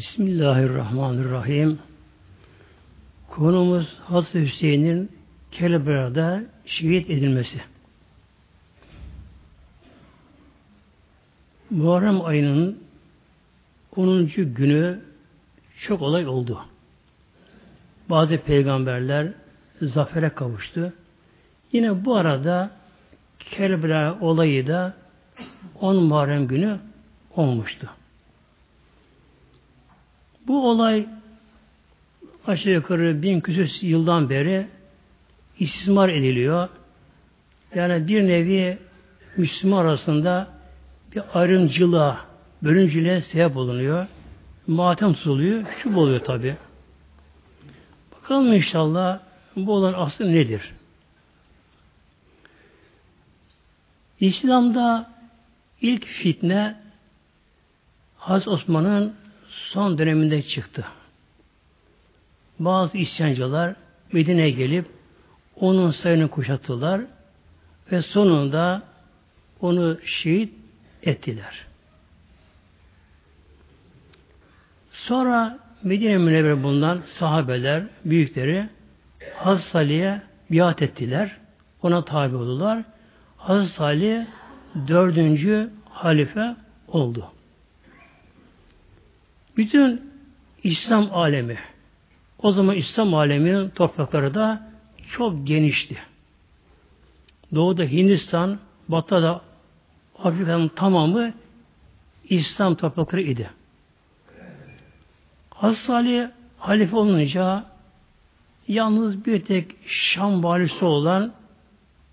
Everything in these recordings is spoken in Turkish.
Bismillahirrahmanirrahim. Konumuz Hazreti Hüseyin'in Kelebre'de şehit edilmesi. Muharrem ayının 10. günü çok olay oldu. Bazı peygamberler zafere kavuştu. Yine bu arada Kerbela olayı da 10 Muharrem günü olmuştu. Bu olay aşağı yukarı bin küsur yıldan beri istismar ediliyor. Yani bir nevi Müslüman arasında bir ayrımcılığa, bölüncülüğe sebep olunuyor. Matem tutuluyor, küçük oluyor tabi. Bakalım inşallah bu olan aslı nedir? İslam'da ilk fitne Haz Osman'ın son döneminde çıktı. Bazı isyancılar Medine'ye gelip onun sayını kuşattılar ve sonunda onu şehit ettiler. Sonra Medine Münevver bulunan sahabeler, büyükleri Hazreti Ali'ye biat ettiler. Ona tabi oldular. Hazreti Ali dördüncü halife oldu. Bütün İslam alemi, o zaman İslam aleminin toprakları da çok genişti. Doğuda Hindistan, batıda da Afrika'nın tamamı İslam toprakları idi. Hazreti Ali halife olunca yalnız bir tek Şam valisi olan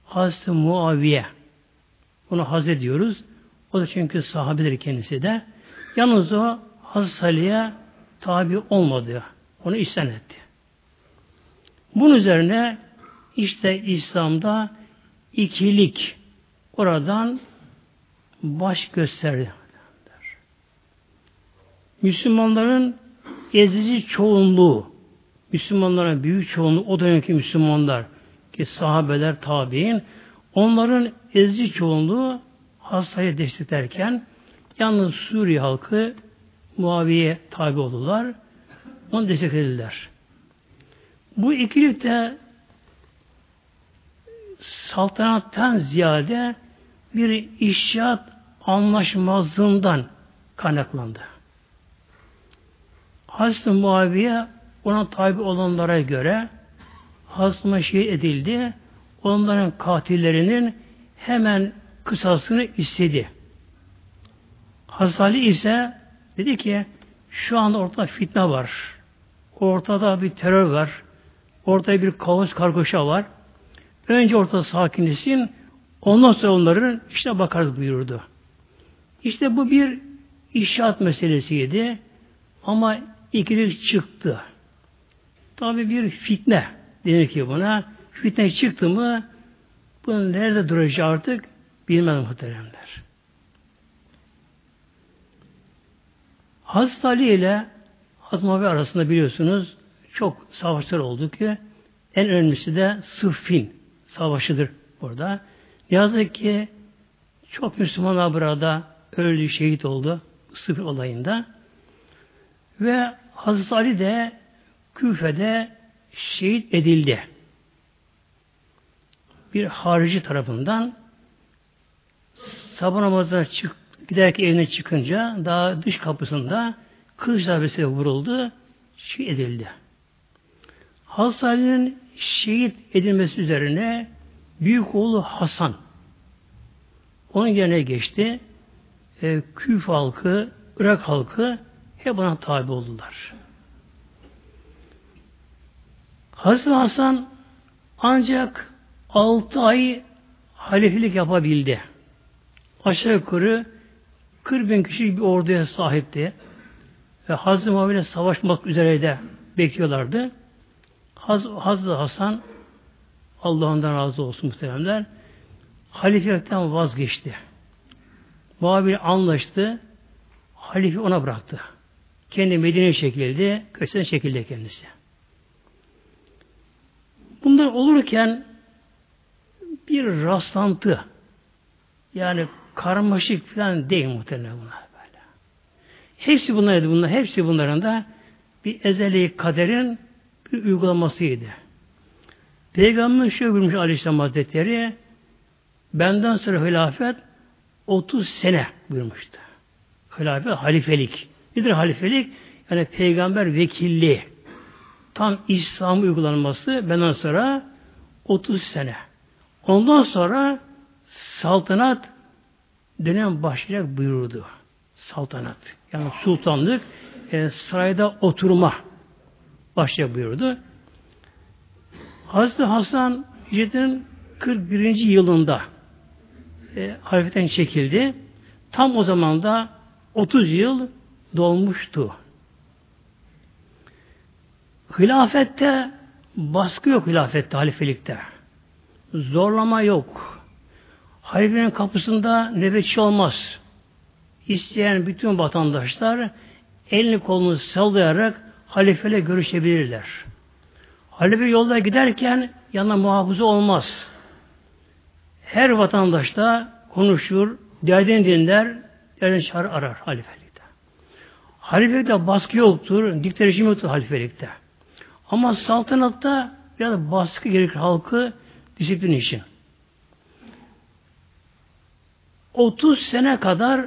Hazreti Muaviye onu Hazret diyoruz. O da çünkü sahabedir kendisi de. Yalnız o Hazreti Ali'ye tabi olmadı. Onu isyan etti. Bunun üzerine işte İslam'da ikilik oradan baş gösterdi. Müslümanların ezici çoğunluğu, Müslümanların büyük çoğunluğu, o dönemki Müslümanlar ki sahabeler, tabi'in, onların ezici çoğunluğu hastaya desteklerken yalnız Suriye halkı Muaviye tabi oldular. Onu desteklediler. Bu ikilik de saltanattan ziyade bir işyat anlaşmazlığından kaynaklandı. Hazreti Muaviye ona tabi olanlara göre Hazreti şehit edildi. Onların katillerinin hemen kısasını istedi. Hazreti ise dedi ki şu anda ortada fitne var. Ortada bir terör var. Ortada bir kaos kargaşa var. Önce ortada sakinleşsin. Ondan sonra onların işte bakarız buyurdu. İşte bu bir inşaat meselesiydi. Ama ikilik çıktı. Tabi bir fitne denir ki buna. Fitne çıktı mı bunun nerede duracağı artık bilmem muhteremler. Hazreti Ali ile Hazreti Muhammed arasında biliyorsunuz çok savaşlar oldu ki en önemlisi de Sıffin savaşıdır burada. Yazık ki çok Müslümanlar burada öldü, şehit oldu Sıffin olayında. Ve Hazreti Ali de Küfe'de şehit edildi. Bir harici tarafından sabah namazına çık, giderken evine çıkınca daha dış kapısında kılıç darbesiyle vuruldu, şehit edildi. Ali'nin şehit edilmesi üzerine büyük oğlu Hasan onun yerine geçti. E, Küf halkı, Irak halkı hep buna tabi oldular. Hazreti Hasan ancak altı ay halifelik yapabildi. Aşağı yukarı 40 bin kişi bir orduya sahipti. Ve Hazreti Muhammed'e savaşmak üzere de bekliyorlardı. Haz Hazreti Hasan Allah'ından razı olsun muhteremler. Halifelikten vazgeçti. Muhabir anlaştı. Halife ona bıraktı. Kendi Medine'ye çekildi. Köşesine çekildi kendisi. Bunlar olurken bir rastlantı yani karmaşık falan değil muhtemelen bunlar böyle. Hepsi bunlardı bunlar. Hepsi bunların da bir ezeli kaderin bir uygulamasıydı. Peygamber şöyle buyurmuş Aleyhisselam Hazretleri benden sonra hilafet 30 sene buyurmuştu. Hilafet halifelik. Nedir halifelik? Yani peygamber vekilliği. Tam İslam uygulanması benden sonra 30 sene. Ondan sonra saltanat dönem başlayacak buyurdu. Saltanat. Yani sultanlık e, sarayda oturma başlayacak buyurdu. Hazreti Hasan Hicret'in 41. yılında e, halifetten çekildi. Tam o zaman da 30 yıl dolmuştu. Hilafette baskı yok hilafette, halifelikte. Zorlama yok. Halifenin kapısında nöbetçi olmaz. İsteyen bütün vatandaşlar elini kolunu sallayarak halifeyle görüşebilirler. Halife yolda giderken yanına muhafızı olmaz. Her vatandaş da konuşur, derdini dinler, derdini çağır arar halifelikte. Halifelikte baskı yoktur, dikte yoktur halifelikte. Ama saltanatta biraz baskı gerekir halkı disiplin için. 30 sene kadar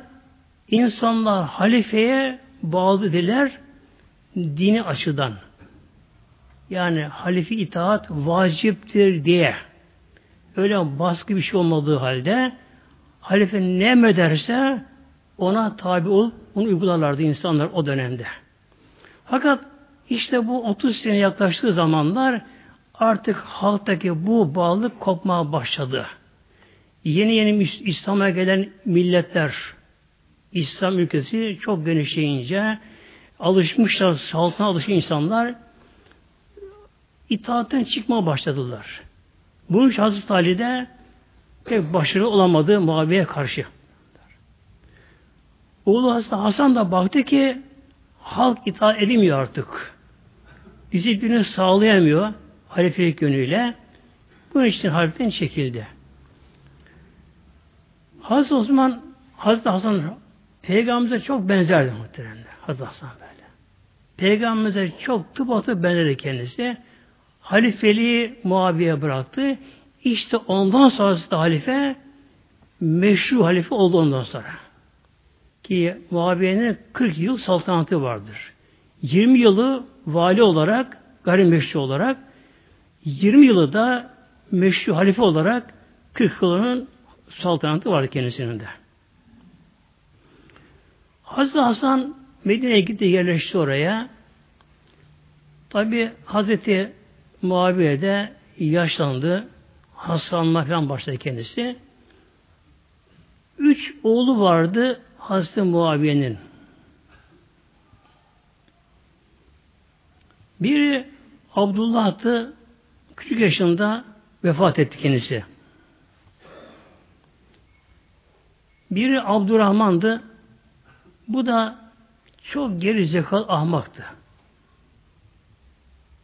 insanlar halifeye bağlı diler dini açıdan. Yani halifi itaat vaciptir diye öyle baskı bir şey olmadığı halde halife ne emrederse ona tabi olup onu uygularlardı insanlar o dönemde. Fakat işte bu 30 sene yaklaştığı zamanlar artık halktaki bu bağlılık kopmaya başladı. Yeni yeni İslam'a gelen milletler, İslam ülkesi çok genişleyince alışmışlar, saltına alışmış insanlar itaatten çıkmaya başladılar. Bunun Hazreti Ali de pek başarılı olamadı Muaviye karşı. Oğlu Hasan da baktı ki halk itaat edemiyor artık. Disiplini sağlayamıyor halifelik yönüyle. Bunun için haliften çekildi. Hazreti Osman, Hazreti Hasan Peygamberimize çok benzerdi muhtemelen. Hazreti Hasan böyle. Peygamberimize çok tıpatıp benzerdi kendisi. Halifeliği Muaviye bıraktı. İşte ondan sonrası da halife meşru halife oldu ondan sonra. Ki Muaviye'nin 40 yıl saltanatı vardır. 20 yılı vali olarak, gayrimeşru olarak, 20 yılı da meşru halife olarak 40 yılının saltanatı vardı kendisinin de. Hazreti Hasan Medine'ye gitti yerleşti oraya. Tabi Hazreti Muaviye de yaşlandı. Hastalanma falan başladı kendisi. Üç oğlu vardı Hazreti Muaviye'nin. Biri Abdullah'tı küçük yaşında vefat etti kendisi. Biri Abdurrahman'dı. Bu da çok geri zekalı ahmaktı.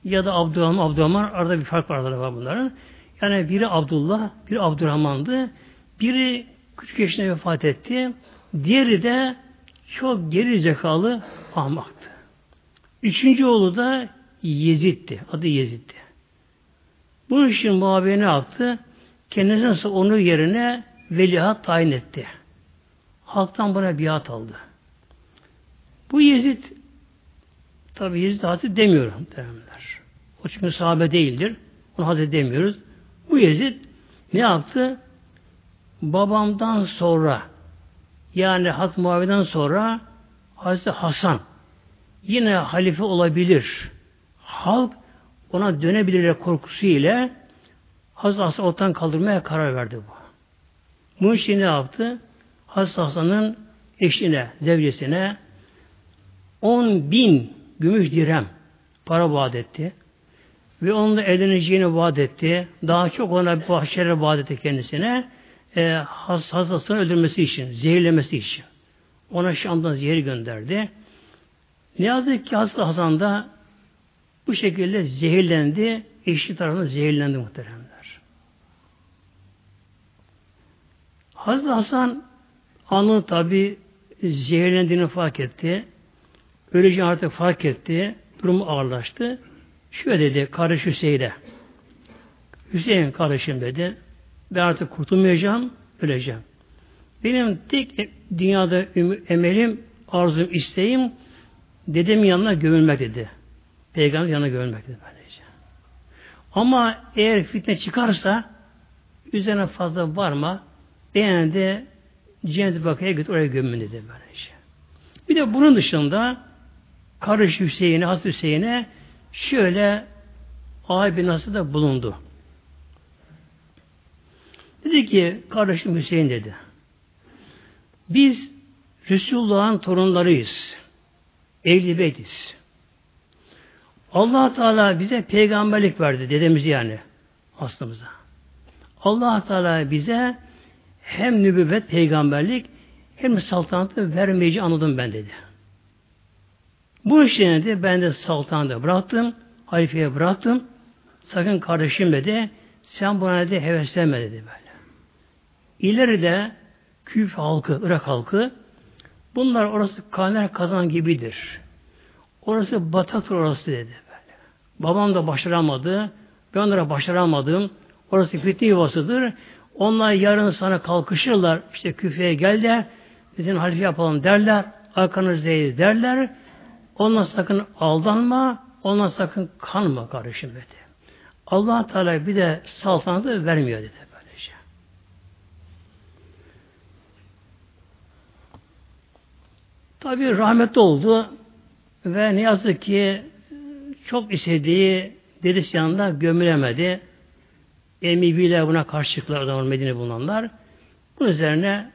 Ya da Abdurrahman, Abdurrahman arada bir fark var var bunların. Yani biri Abdullah, biri Abdurrahman'dı. Biri küçük yaşında vefat etti. Diğeri de çok geri zekalı ahmaktı. Üçüncü oğlu da Yezid'di. Adı Yezid'di. Bunun için Muaviye ne yaptı? Kendisine onu yerine veliaht tayin etti. Halktan buna biat aldı. Bu Yezid tabi Yezid Hazreti demiyorum derler. O çünkü sahabe değildir. Onu Hazreti demiyoruz. Bu Yezid ne yaptı? Babamdan sonra yani Hazreti Muaviye'den sonra Hazreti Hasan yine halife olabilir. Halk ona dönebilir korkusu ile Hazreti Hasan ortadan kaldırmaya karar verdi bu. Bunun için ne yaptı? Hazreti Hasan'ın eşine, zevcesine 10 bin gümüş dirhem para vaat etti. Ve onunla evleneceğini vaat etti. Daha çok ona bir bahçelere vaat etti kendisine. E, hastasını öldürmesi için, zehirlemesi için. Ona Şam'dan zehir gönderdi. Ne yazık ki Hazreti Hasan da bu şekilde zehirlendi. Eşi tarafından zehirlendi muhteremler. Hazreti Hasan anın tabi zehirlendiğini fark etti. öleceğini artık fark etti. Durumu ağırlaştı. Şöyle dedi kardeş Hüseyin'e. Hüseyin kardeşim dedi. Ben artık kurtulmayacağım, öleceğim. Benim tek dünyada emelim, arzum, isteğim dedemin yanına gömülmek dedi. Peygamber yanına gömülmek dedi. Böylece. Ama eğer fitne çıkarsa üzerine fazla varma beğen de cennet bakıya git oraya gömün dedi böylece. Bir de bunun dışında karış Hüseyin'e, Has Hüseyin'e şöyle abi nasıl da bulundu. Dedi ki kardeşim Hüseyin dedi. Biz Resulullah'ın torunlarıyız. Ehli beytiz. allah Teala bize peygamberlik verdi dedemiz yani aslımıza. allah Teala bize hem nübüvvet peygamberlik hem saltanatı vermeyici anladım ben dedi. Bu işlerini de ben de saltanatı bıraktım, halifeye bıraktım. Sakın kardeşim dedi, sen buna dedi heveslenme dedi böyle. İleride Küf halkı, Irak halkı bunlar orası kaner kazan gibidir. Orası bataktır orası dedi böyle. Babam da başaramadı. Ben onlara başaramadım. Orası fitne yuvasıdır. Onlar yarın sana kalkışırlar. İşte küfeye gel de bizim halife yapalım derler. Arkanızdeyiz derler. Ondan sakın aldanma. Ondan sakın kanma kardeşim dedi. allah Teala bir de saltanatı vermiyor dedi. Böylece. Tabi rahmetli oldu ve ne yazık ki çok istediği dedesi yanında gömülemedi. Emeviler buna karşı çıktılar o zaman Medine bulunanlar. Bunun üzerine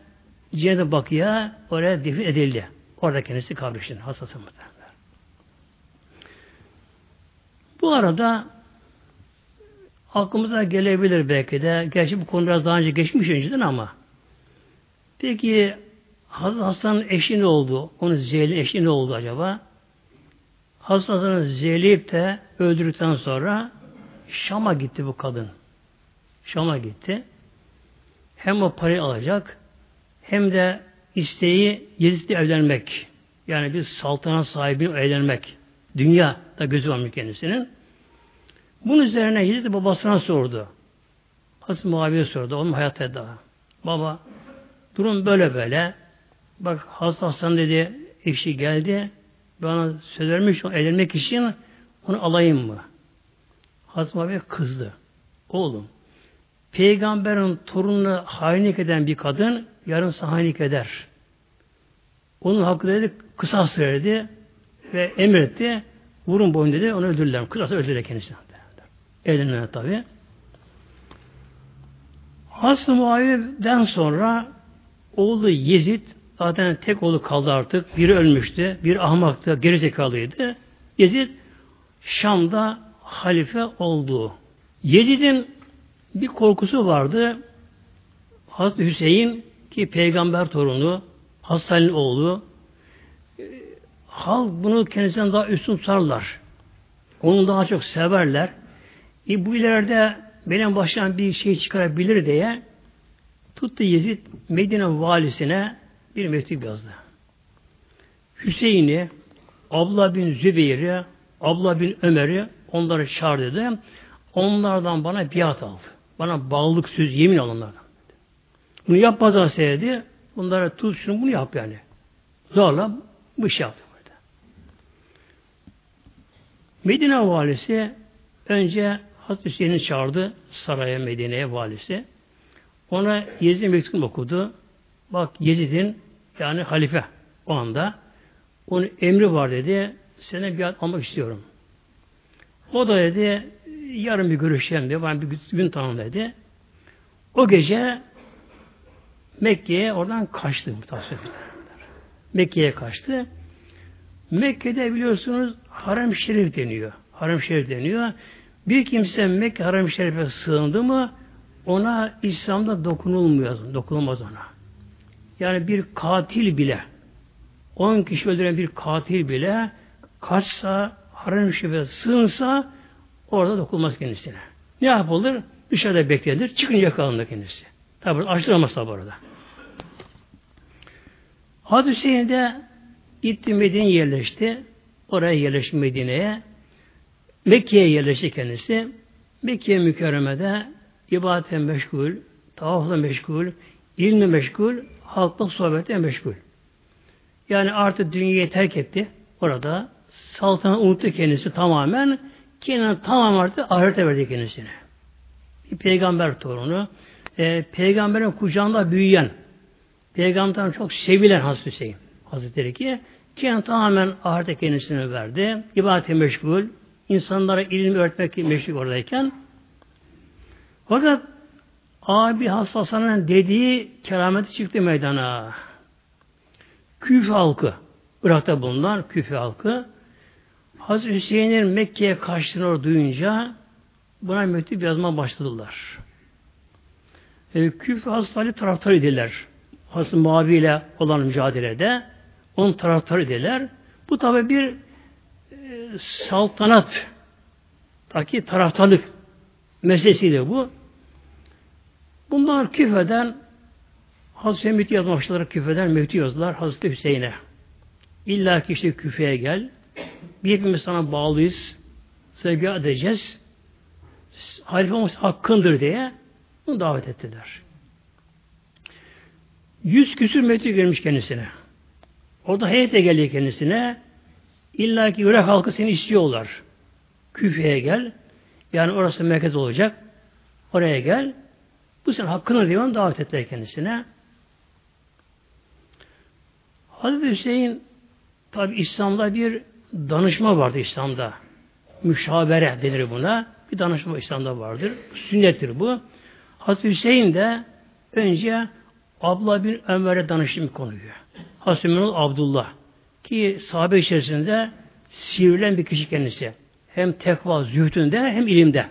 Cennet-i Bakı'ya oraya defin edildi. Orada kendisi kabrişin hastası muhtemelen. Bu arada aklımıza gelebilir belki de. Gerçi bu konu biraz daha önce geçmiş önceden ama peki Hasan'ın eşi ne oldu? Onun Zeyl'in eşi ne oldu acaba? Hasan'ın zeyleyip de öldürdükten sonra Şam'a gitti bu kadın. Şam'a gitti. Hem o parayı alacak hem de isteği Yezid'le evlenmek. Yani bir saltanat sahibi evlenmek. Dünya da gözü var kendisinin. Bunun üzerine Yezid babasına sordu. Hazreti Muaviye sordu. Onun hayatta daha. Baba durum böyle böyle. Bak Hazreti Hasan dedi eşi geldi. Bana söz vermiş evlenmek için onu alayım mı? Hazreti Muaviye kızdı. Oğlum peygamberin torununu hainlik eden bir kadın yarın hainlik eder. Onun hakkı dedi kısa söyledi ve emretti. Vurun boyun dedi. Onu öldürürler. Kısası öldürürler kendisini. Evlenmeye tabi. Hasım Muaviye'den sonra oğlu Yezid zaten tek oğlu kaldı artık. Biri ölmüştü. Bir ahmaktı. Gerizekalıydı. Yezid Şam'da halife oldu. Yezid'in bir korkusu vardı. Hazreti Hüseyin ki peygamber torunu, Hasan'ın oğlu. Halk bunu kendisinden daha üstün tutarlar. Onu daha çok severler. E bu ileride benim baştan bir şey çıkarabilir diye tuttu Yezid Medine valisine bir mektup yazdı. Hüseyin'i, Abla bin Zübeyir'i, Abla bin Ömer'i onları çağırdı. Onlardan bana biat aldı. Bana bağlılık söz yemin al onlardan. Bunu yapmazlar seyirdi. Bunlara tut şunu bunu yap yani. Zorla bu iş yaptı burada. Medine valisi önce Hazreti Hüseyin'i çağırdı saraya Medine'ye valisi. Ona Yezid mektup okudu. Bak Yezid'in yani halife o anda onun emri var dedi. Sene bir almak istiyorum. O da dedi yarın bir görüşelim dedi. Bana bir gün tanım dedi. O gece Mekke'ye oradan kaçtı. Mekke'ye kaçtı. Mekke'de biliyorsunuz Harem Şerif deniyor. Harem Şerif deniyor. Bir kimse Mekke Harem Şerif'e sığındı mı ona İslam'da dokunulmuyor. Dokunulmaz ona. Yani bir katil bile 10 kişi öldüren bir katil bile kaçsa Harem Şerif'e sığınsa orada dokunmaz kendisine. Ne yapılır? Dışarıda beklenir. Çıkınca yakalanır kendisi. Tabi açtıramaz tabi orada. Hazreti Hüseyin de gitti Medine'ye yerleşti. oraya yerleşti Medine'ye. Mekke'ye yerleşti kendisi. Mekke mükerremede ibadete meşgul, tavafla meşgul, ilmi meşgul, halkla sohbete meşgul. Yani artık dünyayı terk etti. Orada saltanat unuttu kendisi tamamen. Kendini tamamen artık ahirete verdi kendisine. Bir peygamber torunu. E, peygamberin kucağında büyüyen, peygamberden çok sevilen Hazreti Hüseyin. Hazretleri ki kendini tamamen ahirete kendisine verdi. İbadete meşgul. insanlara ilim öğretmek meşgul oradayken fakat abi Hasan dediği kerameti çıktı meydana. Küfe halkı, Irak'ta bulunan Küfe halkı, Hazreti Hüseyin'in Mekke'ye kaçtığını duyunca buna mektup yazma başladılar. E, Küfe Hazreti Ali taraftarı idiler. Hazreti Muavi ile olan mücadelede onun taraftarı idiler. Bu tabi bir e, saltanat taki taraftarlık meselesiydi bu. Bunlar küfeden Hazreti Mehmet'i yazmışlar küfeden Mehmet'i yazdılar Hazreti Hüseyin'e. İlla ki işte küfeye gel. Bir hepimiz sana bağlıyız. Sevgi edeceğiz. Halife olması hakkındır diye bunu davet ettiler. Yüz küsür metre gelmiş kendisine. Orada heyete geliyor kendisine. İlla ki Irak halkı seni istiyorlar. Küfeye gel. Yani orası merkez olacak. Oraya gel. Bu senin hakkını diyor, davet ettiler kendisine. Hazreti Hüseyin tabi İslam'da bir danışma vardı İslam'da. Müşavere denir buna. Bir danışma İslam'da vardır. Sünnettir bu. Hazreti Hüseyin de önce Abla bin Ömer'e danıştı bir konuyu. Hazreti Abdullah ki sahabe içerisinde sivrilen bir kişi kendisi. Hem tekva, zühdünde hem ilimde.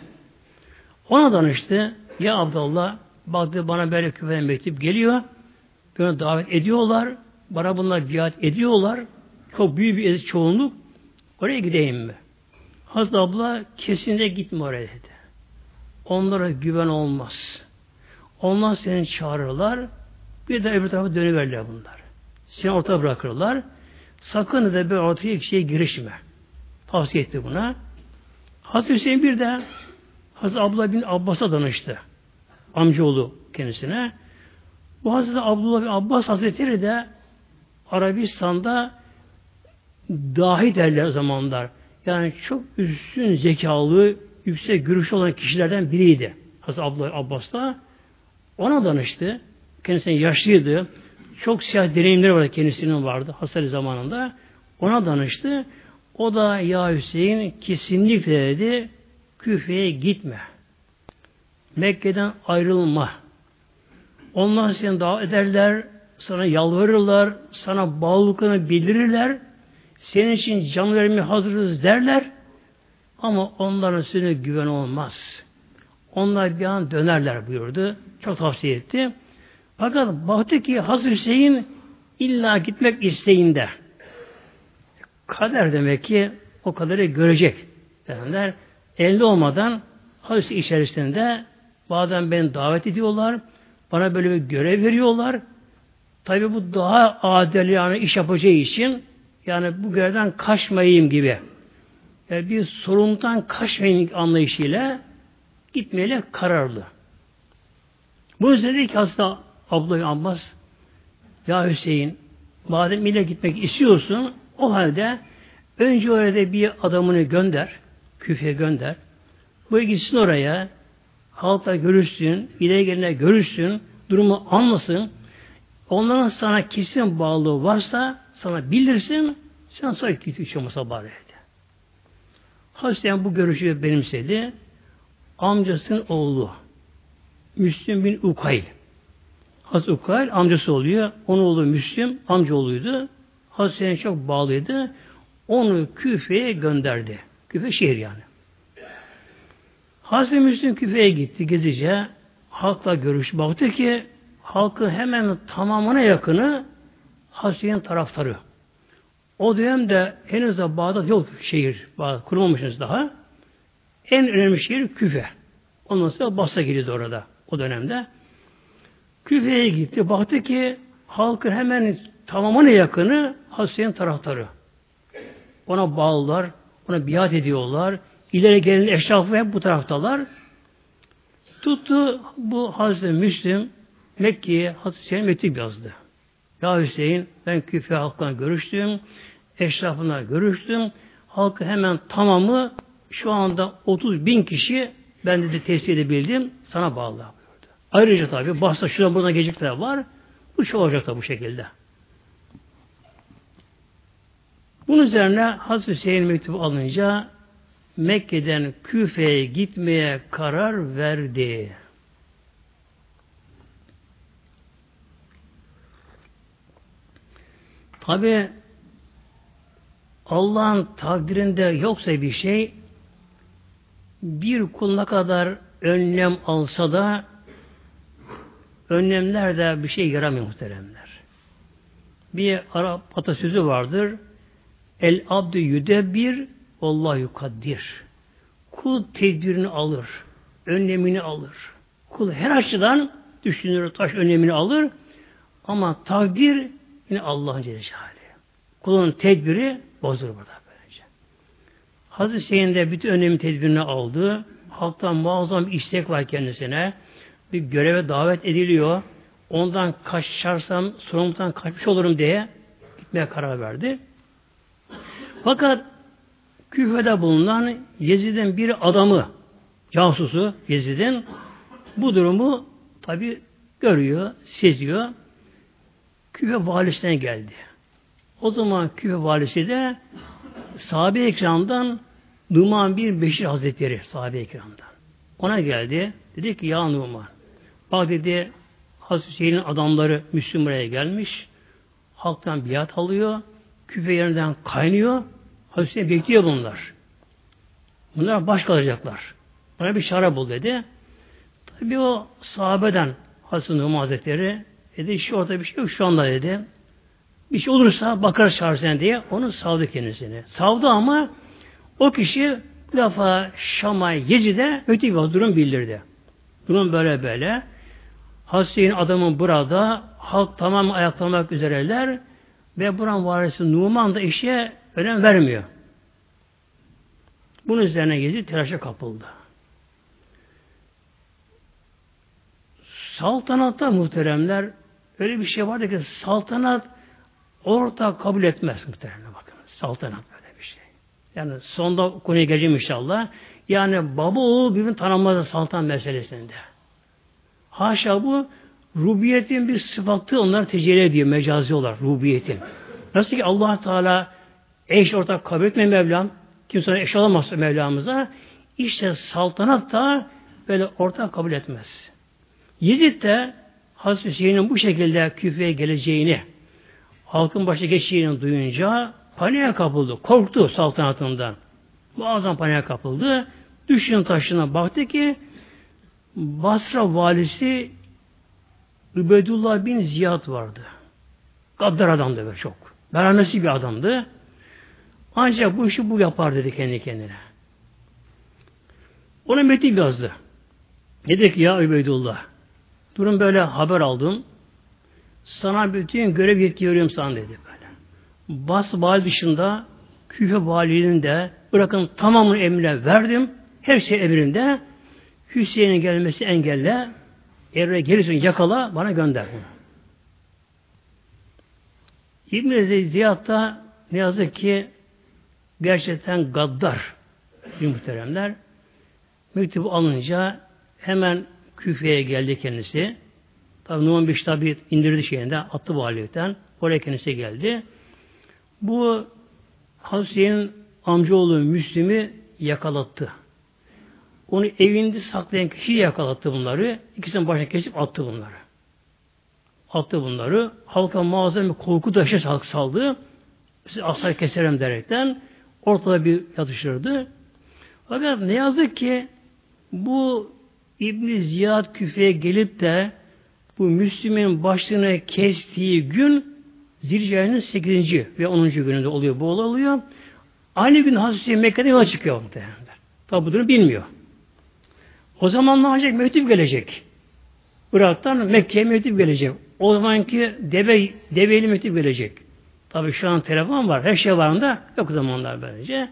Ona danıştı. Ya Abdullah baktı bana böyle küfeden mektup geliyor. Beni davet ediyorlar. Bana bunlar biat ediyorlar. Çok büyük bir çoğunluk. Oraya gideyim mi? Hazreti abla kesinlikle gitme oraya dedi. Onlara güven olmaz. Onlar seni çağırırlar. Bir de öbür tarafa dönüverler bunlar. Seni ortaya bırakırlar. Sakın da böyle ortaya kişiye girişme. Tavsiye etti buna. Hazreti Hüseyin bir de Hazreti Abdullah bin Abbas'a danıştı. Amcaoğlu kendisine. Bu Hazreti Abdullah bin Abbas Hazretleri de Arabistan'da dahi derler zamanlar. Yani çok üstün zekalı, yüksek görüş olan kişilerden biriydi. Hazreti Abdullah Abbas da ona danıştı. Kendisine yaşlıydı. Çok siyah deneyimleri vardı kendisinin vardı hastane zamanında. Ona danıştı. O da ya Hüseyin kesinlikle dedi küfeye gitme. Mekke'den ayrılma. Onlar seni davet ederler, sana yalvarırlar, sana bağlılıklarını bildirirler, senin için can vermeye hazırız derler, ama onların sözüne güven olmaz. Onlar bir an dönerler buyurdu. Çok tavsiye etti. Fakat baktı ki Hazreti Hüseyin illa gitmek isteğinde. Kader demek ki o kadarı görecek. Efendiler, elde olmadan Hazreti içerisinde bazen beni davet ediyorlar. Bana böyle bir görev veriyorlar. Tabi bu daha adil yani iş yapacağı için yani bu görevden kaçmayayım gibi. Yani bir sorumluluktan kaçmayayım anlayışıyla gitmeyle kararlı. Bu yüzden dedi ki aslında Abdullah Abbas ya Hüseyin madem ile gitmek istiyorsun o halde önce orada bir adamını gönder küfeye gönder. Bu gitsin oraya halkla görüşsün, ileri geline görüşsün, durumu anlasın. Onların sana kesin bağlılığı varsa sana bildirsin, sen sonra git hiç olmasa bari. Hazreti bu görüşü benimsedi. Amcasının oğlu Müslüm bin Ukayl. Hazreti Ukayl amcası oluyor. Onun oğlu Müslüm amca oğluydu. Hazreti çok bağlıydı. Onu Küfe'ye gönderdi. Küfe şehir yani. Hazreti Müslüm Küfe'ye gitti gezice. Halkla görüş baktı ki halkın hemen tamamına yakını Hazretin taraftarı. O dönemde henüz de Bağdat yok şehir. Bağdat kurulmamışız daha. En önemli şehir Küfe. Ondan sonra Basra geliyordu orada o dönemde. Küfe'ye gitti. Baktı ki halkın hemen tamamına yakını Hazretin taraftarı. ona bağlılar, ona biat ediyorlar. İleri gelen eşrafı hep bu taraftalar. Tuttu bu Hazreti Müslim Mekke'ye Hazreti Hüseyin mektup yazdı. Ya Hüseyin ben küfe halkına görüştüm. Eşrafına görüştüm. Halkı hemen tamamı şu anda 30 bin kişi ben de tesir edebildim. Sana bağlı buyurdu. Ayrıca tabi Basra şuradan buradan gecikler var. Bu şey olacak da bu şekilde. Bunun üzerine Hazreti Hüseyin mektubu alınca Mekke'den Küfe'ye gitmeye karar verdi. Tabi Allah'ın takdirinde yoksa bir şey bir kul kadar önlem alsa da önlemler de bir şey yaramıyor muhteremler. Bir Arap atasözü vardır. El abdü yüdebbir Allah yukaddir. Kul tedbirini alır. Önlemini alır. Kul her açıdan düşünür, taş önlemini alır. Ama takdir yine Allah'ın Celle Kulun tedbiri bozulur burada böylece. Hazreti Hüseyin de bütün önemi tedbirini aldı. Halktan muazzam bir istek var kendisine. Bir göreve davet ediliyor. Ondan kaçarsam sorumluluktan kaçmış olurum diye gitmeye karar verdi. Fakat Küfe'de bulunan Yezid'in bir adamı, casusu Yezid'in bu durumu tabi görüyor, seziyor. Küfe valisine geldi. O zaman Küfe valisi de sahabe ekrandan Numan bir Beşir Hazretleri sahabe ekrandan. Ona geldi. Dedi ki ya Numan bak dedi Hazreti Hüseyin'in adamları Müslüm buraya gelmiş. Halktan biat alıyor. Küfe yerinden kaynıyor. Hazreti bekliyor bunlar. Bunlar baş kalacaklar. Bana bir şarap bul dedi. Tabi o sahabeden Hazreti Numan Hazretleri dedi şu orada bir şey yok şu anda dedi. Bir şey olursa bakar çağırsın diye onu savdı kendisini. Savdı ama o kişi bir defa Şam'a Yezid'e öteki durum bildirdi. Durum böyle böyle. Hasiye'nin adamın burada halk tamam ayaklamak üzereler ve buran varisi Numan da işe önem vermiyor. Bunun üzerine Yezid telaşa kapıldı. Saltanatta muhteremler öyle bir şey vardı ki saltanat orta kabul etmez muhteremler bakın. Saltanat böyle bir şey. Yani sonda konuya geleceğim inşallah. Yani baba oğul birbirini tanımaz saltan meselesinde. Haşa bu rubiyetin bir sıfatı onlar tecelli ediyor mecazi olarak rubiyetin. Nasıl ki allah Teala eş ortak kabul etme Mevlam, kimse eş alamaz Mevlamıza, işte saltanat da böyle ortak kabul etmez. Yezid de Hazreti Hüseyin'in bu şekilde küfeye geleceğini, halkın başa geçeceğini duyunca paniğe kapıldı. Korktu saltanatından. Muazzam paniğe kapıldı. Düşünün taşına baktı ki Basra valisi Übeydullah bin Ziyad vardı. Gaddar adamdı böyle çok. Beranesi bir adamdı. Ancak bu işi bu yapar dedi kendi kendine. Ona metin yazdı. Dedi ki ya Übeydullah durum böyle haber aldım. Sana bütün görev yetki veriyorum sana dedi böyle. Bas vali dışında Küfe valinin de bırakın tamamını emrine verdim. Her şey emrinde. Hüseyin'in gelmesi engelle. Eğer gelirsin yakala bana gönder bunu. İbn-i Ziyad da ne yazık ki gerçekten gaddar muhteremler. Mektubu alınca hemen küfeye geldi kendisi. Tabi Numan Beş tabi indirdi şeyinde, attı valilikten. Oraya kendisi geldi. Bu Hüseyin amcaoğlu Müslim'i yakalattı. Onu evinde saklayan kişi yakalattı bunları. İkisinin başına kesip attı bunları. Attı bunları. Halka muazzam bir korku taşı saldı. Sizi asla keserim derekten ortada bir yatışırdı. Fakat ne yazık ki bu İbn Ziyad küfeye gelip de bu Müslümanın başlığını kestiği gün Zilce'nin 8. ve 10. gününde oluyor. Bu oluyor. Aynı gün Hazreti Mekke'de yola çıkıyor muhtemelen. Tabi bu durum bilmiyor. O zaman ne olacak? Mektup gelecek. Irak'tan Mekke'ye mektup gelecek. O zamanki deve, develi mektup gelecek. Tabii şu an telefon var. Her şey var da yok zamanlar böylece.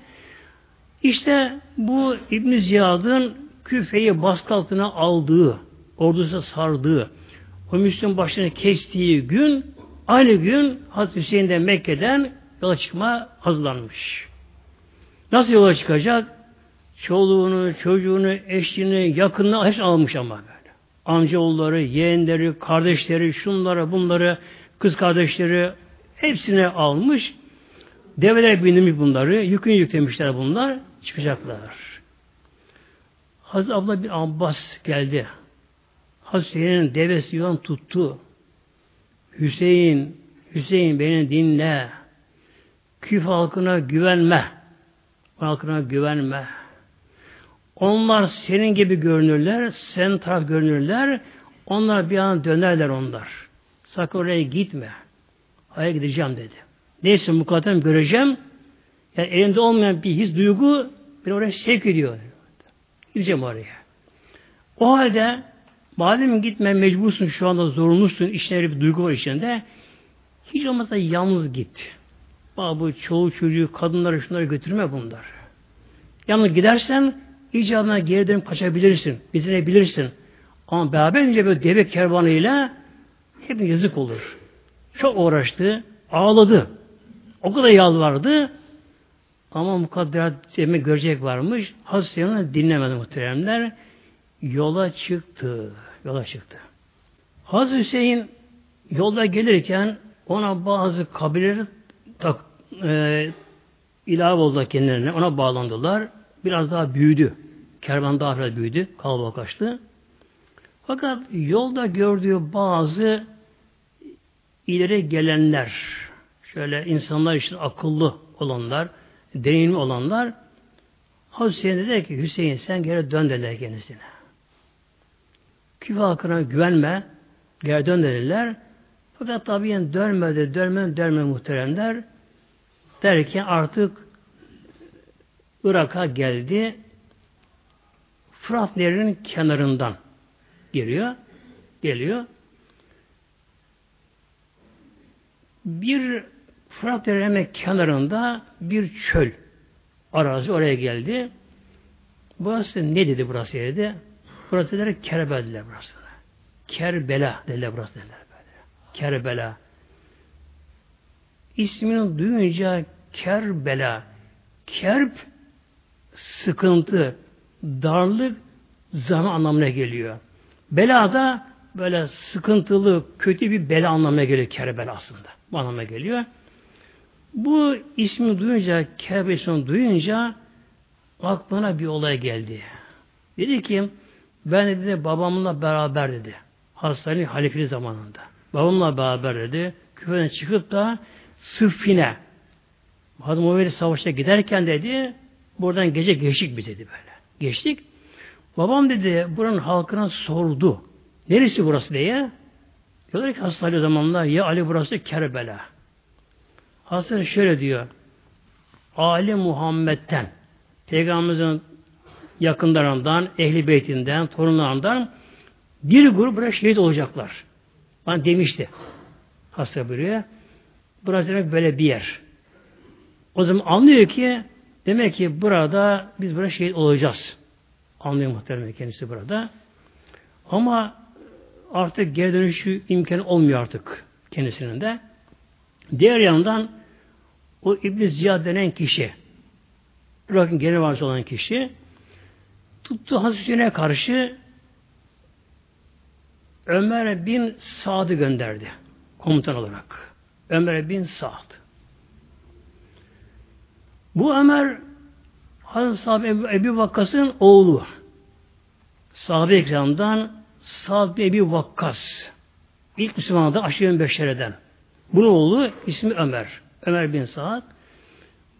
İşte bu İbn Ziyad'ın küfeyi baskı altına aldığı, ordusu sardığı, o Müslüman başını kestiği gün, aynı gün Hazreti Hüseyin de Mekke'den yola çıkma hazırlanmış. Nasıl yola çıkacak? Çoluğunu, çocuğunu, eşini, yakınını hepsini almış ama böyle. Amcaoğulları, yeğenleri, kardeşleri, şunları, bunları, kız kardeşleri hepsine almış. Develer bindirmiş bunları, yükünü yüklemişler bunlar, çıkacaklar. Hazreti abla bir Abbas geldi. Hazretleri'nin devesi yılan tuttu. Hüseyin, Hüseyin beni dinle. Küf halkına güvenme. Halkına güvenme. Onlar senin gibi görünürler, sen taraf görünürler. Onlar bir an dönerler onlar. Sakın oraya gitme. Hayır gideceğim dedi. Neyse mukaddem göreceğim. Yani elimde olmayan bir his, duygu beni oraya sevk ediyor. Gideceğim oraya. O halde madem gitme mecbursun şu anda zorunlusun, içinde bir duygu var içinde. Hiç olmazsa yalnız git. bu çoğu çocuğu, kadınları şunları götürme bunlar. Yalnız gidersen icabına geri dönüp kaçabilirsin. Bizinebilirsin. Ama beraber böyle deve kervanıyla hep yazık olur. Çok uğraştı. Ağladı. O kadar yalvardı. Ama mukadderat demek görecek varmış. Hazreti Yanı dinlemedi muhteremler. Yola çıktı. Yola çıktı. Hazreti Hüseyin yolda gelirken ona bazı kabileleri tak, e, ilave oldu kendilerine. Ona bağlandılar. Biraz daha büyüdü. Kervan daha fazla büyüdü. Kalabalıklaştı. Fakat yolda gördüğü bazı ileri gelenler, şöyle insanlar için akıllı olanlar, deneyimli olanlar Hazreti Hüseyin dedi ki Hüseyin sen geri dön dediler kendisine. Küfe halkına güvenme, geri dön dediler. Fakat tabi yani dönmedi, dönmedi, dönmedi muhteremler. Derken artık Irak'a geldi. Fırat Nehri'nin kenarından geliyor. Geliyor. Bir Fırat Nehri'nin kenarında bir çöl arazi oraya geldi. Burası ne dedi burası dedi? Burası dediler Kerbela dediler burası. Kerbela dediler burası dediler. Kerbela. İsmini duyunca Kerbela. Kerb sıkıntı, darlık, zaman anlamına geliyor. Bela da böyle sıkıntılı, kötü bir bela anlamına geliyor Kerbela aslında. Bu anlamına geliyor. Bu ismi duyunca, Kerbela'sını duyunca aklına bir olay geldi. Dedi ki ben dedi babamla beraber dedi. Hastanenin halifeli zamanında. Babamla beraber dedi. Küfeden çıkıp da Sıffine Hazreti Muhammed Savaş'a giderken dedi buradan gece geçtik biz dedi böyle. Geçtik. Babam dedi buranın halkına sordu. Neresi burası diye. Diyorlar ki hastane zamanında ya Ali burası Kerbela. Hastane şöyle diyor. Ali Muhammed'den Peygamberimizin yakınlarından, ehli beytinden, torunlarından bir grup buraya şehit olacaklar. Bana demişti. Hasta buyuruyor. Burası demek böyle bir yer. O zaman anlıyor ki demek ki burada biz burada şehit olacağız. Anlıyor muhtemelen kendisi burada. Ama artık geri dönüşü imkanı olmuyor artık kendisinin de. Diğer yandan o İbn Ziyad denen kişi Irak'ın genel varlısı olan kişi tuttu Hazreti karşı Ömer bin Sa'd'ı gönderdi komutan olarak. Ömer bin Sa'd. Bu Ömer Hazreti Sahabe Ebu, Vakkas'ın oğlu. Sahabe ekrandan Sa'd bin Ebu Vakkas. İlk Müslümanlardan aşırı beşereden. Bunun oğlu ismi Ömer. Ömer bin Sa'd.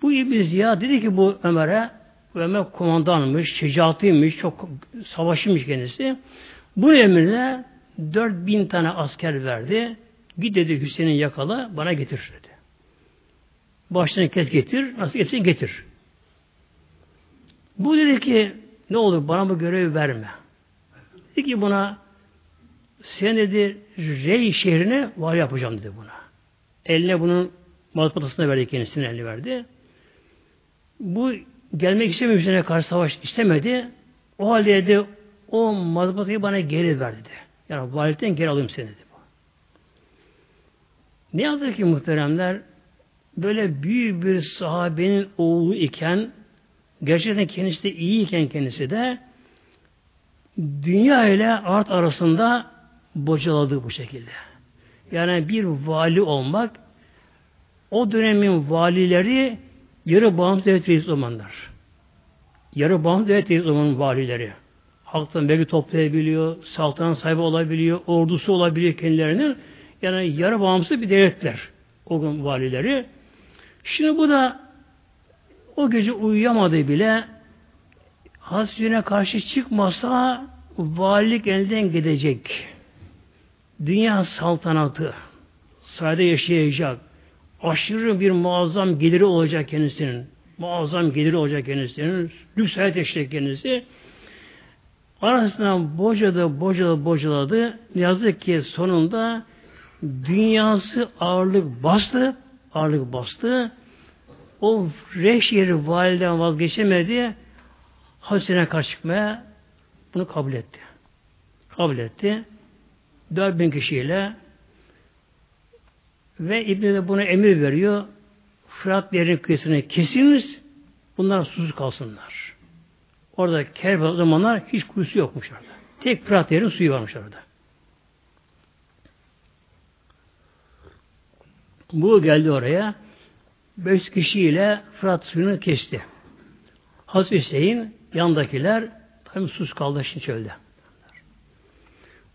Bu İbn Ziyad dedi ki bu Ömer'e bu Ömer komandanmış, şecaatıymış, çok savaşıymış kendisi. Bu dört bin tane asker verdi. Git dedi Hüseyin'i yakala, bana getir dedi. Başını kes getir, nasıl getirsin getir. Bu dedi ki ne olur bana bu görevi verme. Dedi ki buna sen dedi Rey şehrine var yapacağım dedi buna. Eline bunun Matbatasına verdi kendisine elini verdi. Bu gelmek istemiyor üzerine karşı savaş istemedi. O halde dedi o mazbatayı bana geri ver dedi. Yani validen geri alayım seni dedi. Ne yazık ki muhteremler böyle büyük bir sahabenin oğlu iken gerçekten kendisi de iyi iken kendisi de dünya ile art arasında bocaladı bu şekilde. Yani bir vali olmak o dönemin valileri yarı bağımsız devlet reis zamanlar. Yarı bağımsız devlet reis zamanın valileri. Halktan belki toplayabiliyor, saltanat sahibi olabiliyor, ordusu olabiliyor kendilerinin. Yani yarı bağımsız bir devletler. O gün valileri. Şimdi bu da o gece uyuyamadı bile Hazretine karşı çıkmasa valilik elden gidecek. Dünya saltanatı sayede yaşayacak. Aşırı bir muazzam geliri olacak kendisinin. Muazzam geliri olacak kendisinin. Lüks hayat yaşayacak kendisi. Arasından bocaladı, bocaladı, bocaladı. Ne yazık ki sonunda dünyası ağırlık bastı. Ağırlık bastı. O reş yeri validen vazgeçemedi. Hazretine karşı çıkmaya bunu kabul etti. Kabul etti. 4000 kişiyle ve İbn de buna emir veriyor. Fırat derin kıyısını kesiniz. Bunlar susuz kalsınlar. Orada Kerbela zamanlar hiç kuyusu yokmuş orada. Tek Fırat derin suyu varmış orada. Bu geldi oraya. Beş kişiyle Fırat suyunu kesti. Hazreti Hüseyin yandakiler tabi sus kaldı şimdi çölde.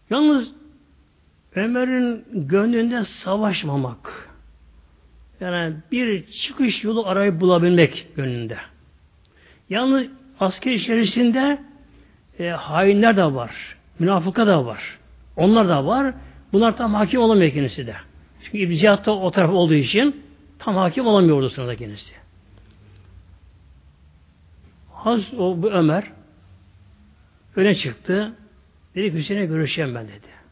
Yalnız Ömer'in gönlünde savaşmamak. Yani bir çıkış yolu arayıp bulabilmek gönlünde. Yalnız asker içerisinde e, hainler de var. Münafıka da var. Onlar da var. Bunlar tam hakim olamıyor kendisi de. Çünkü İbn o taraf olduğu için tam hakim olamıyor ordusuna da kendisi. Haz o bu Ömer öne çıktı. Dedi ki Hüseyin'e görüşeceğim ben dedi.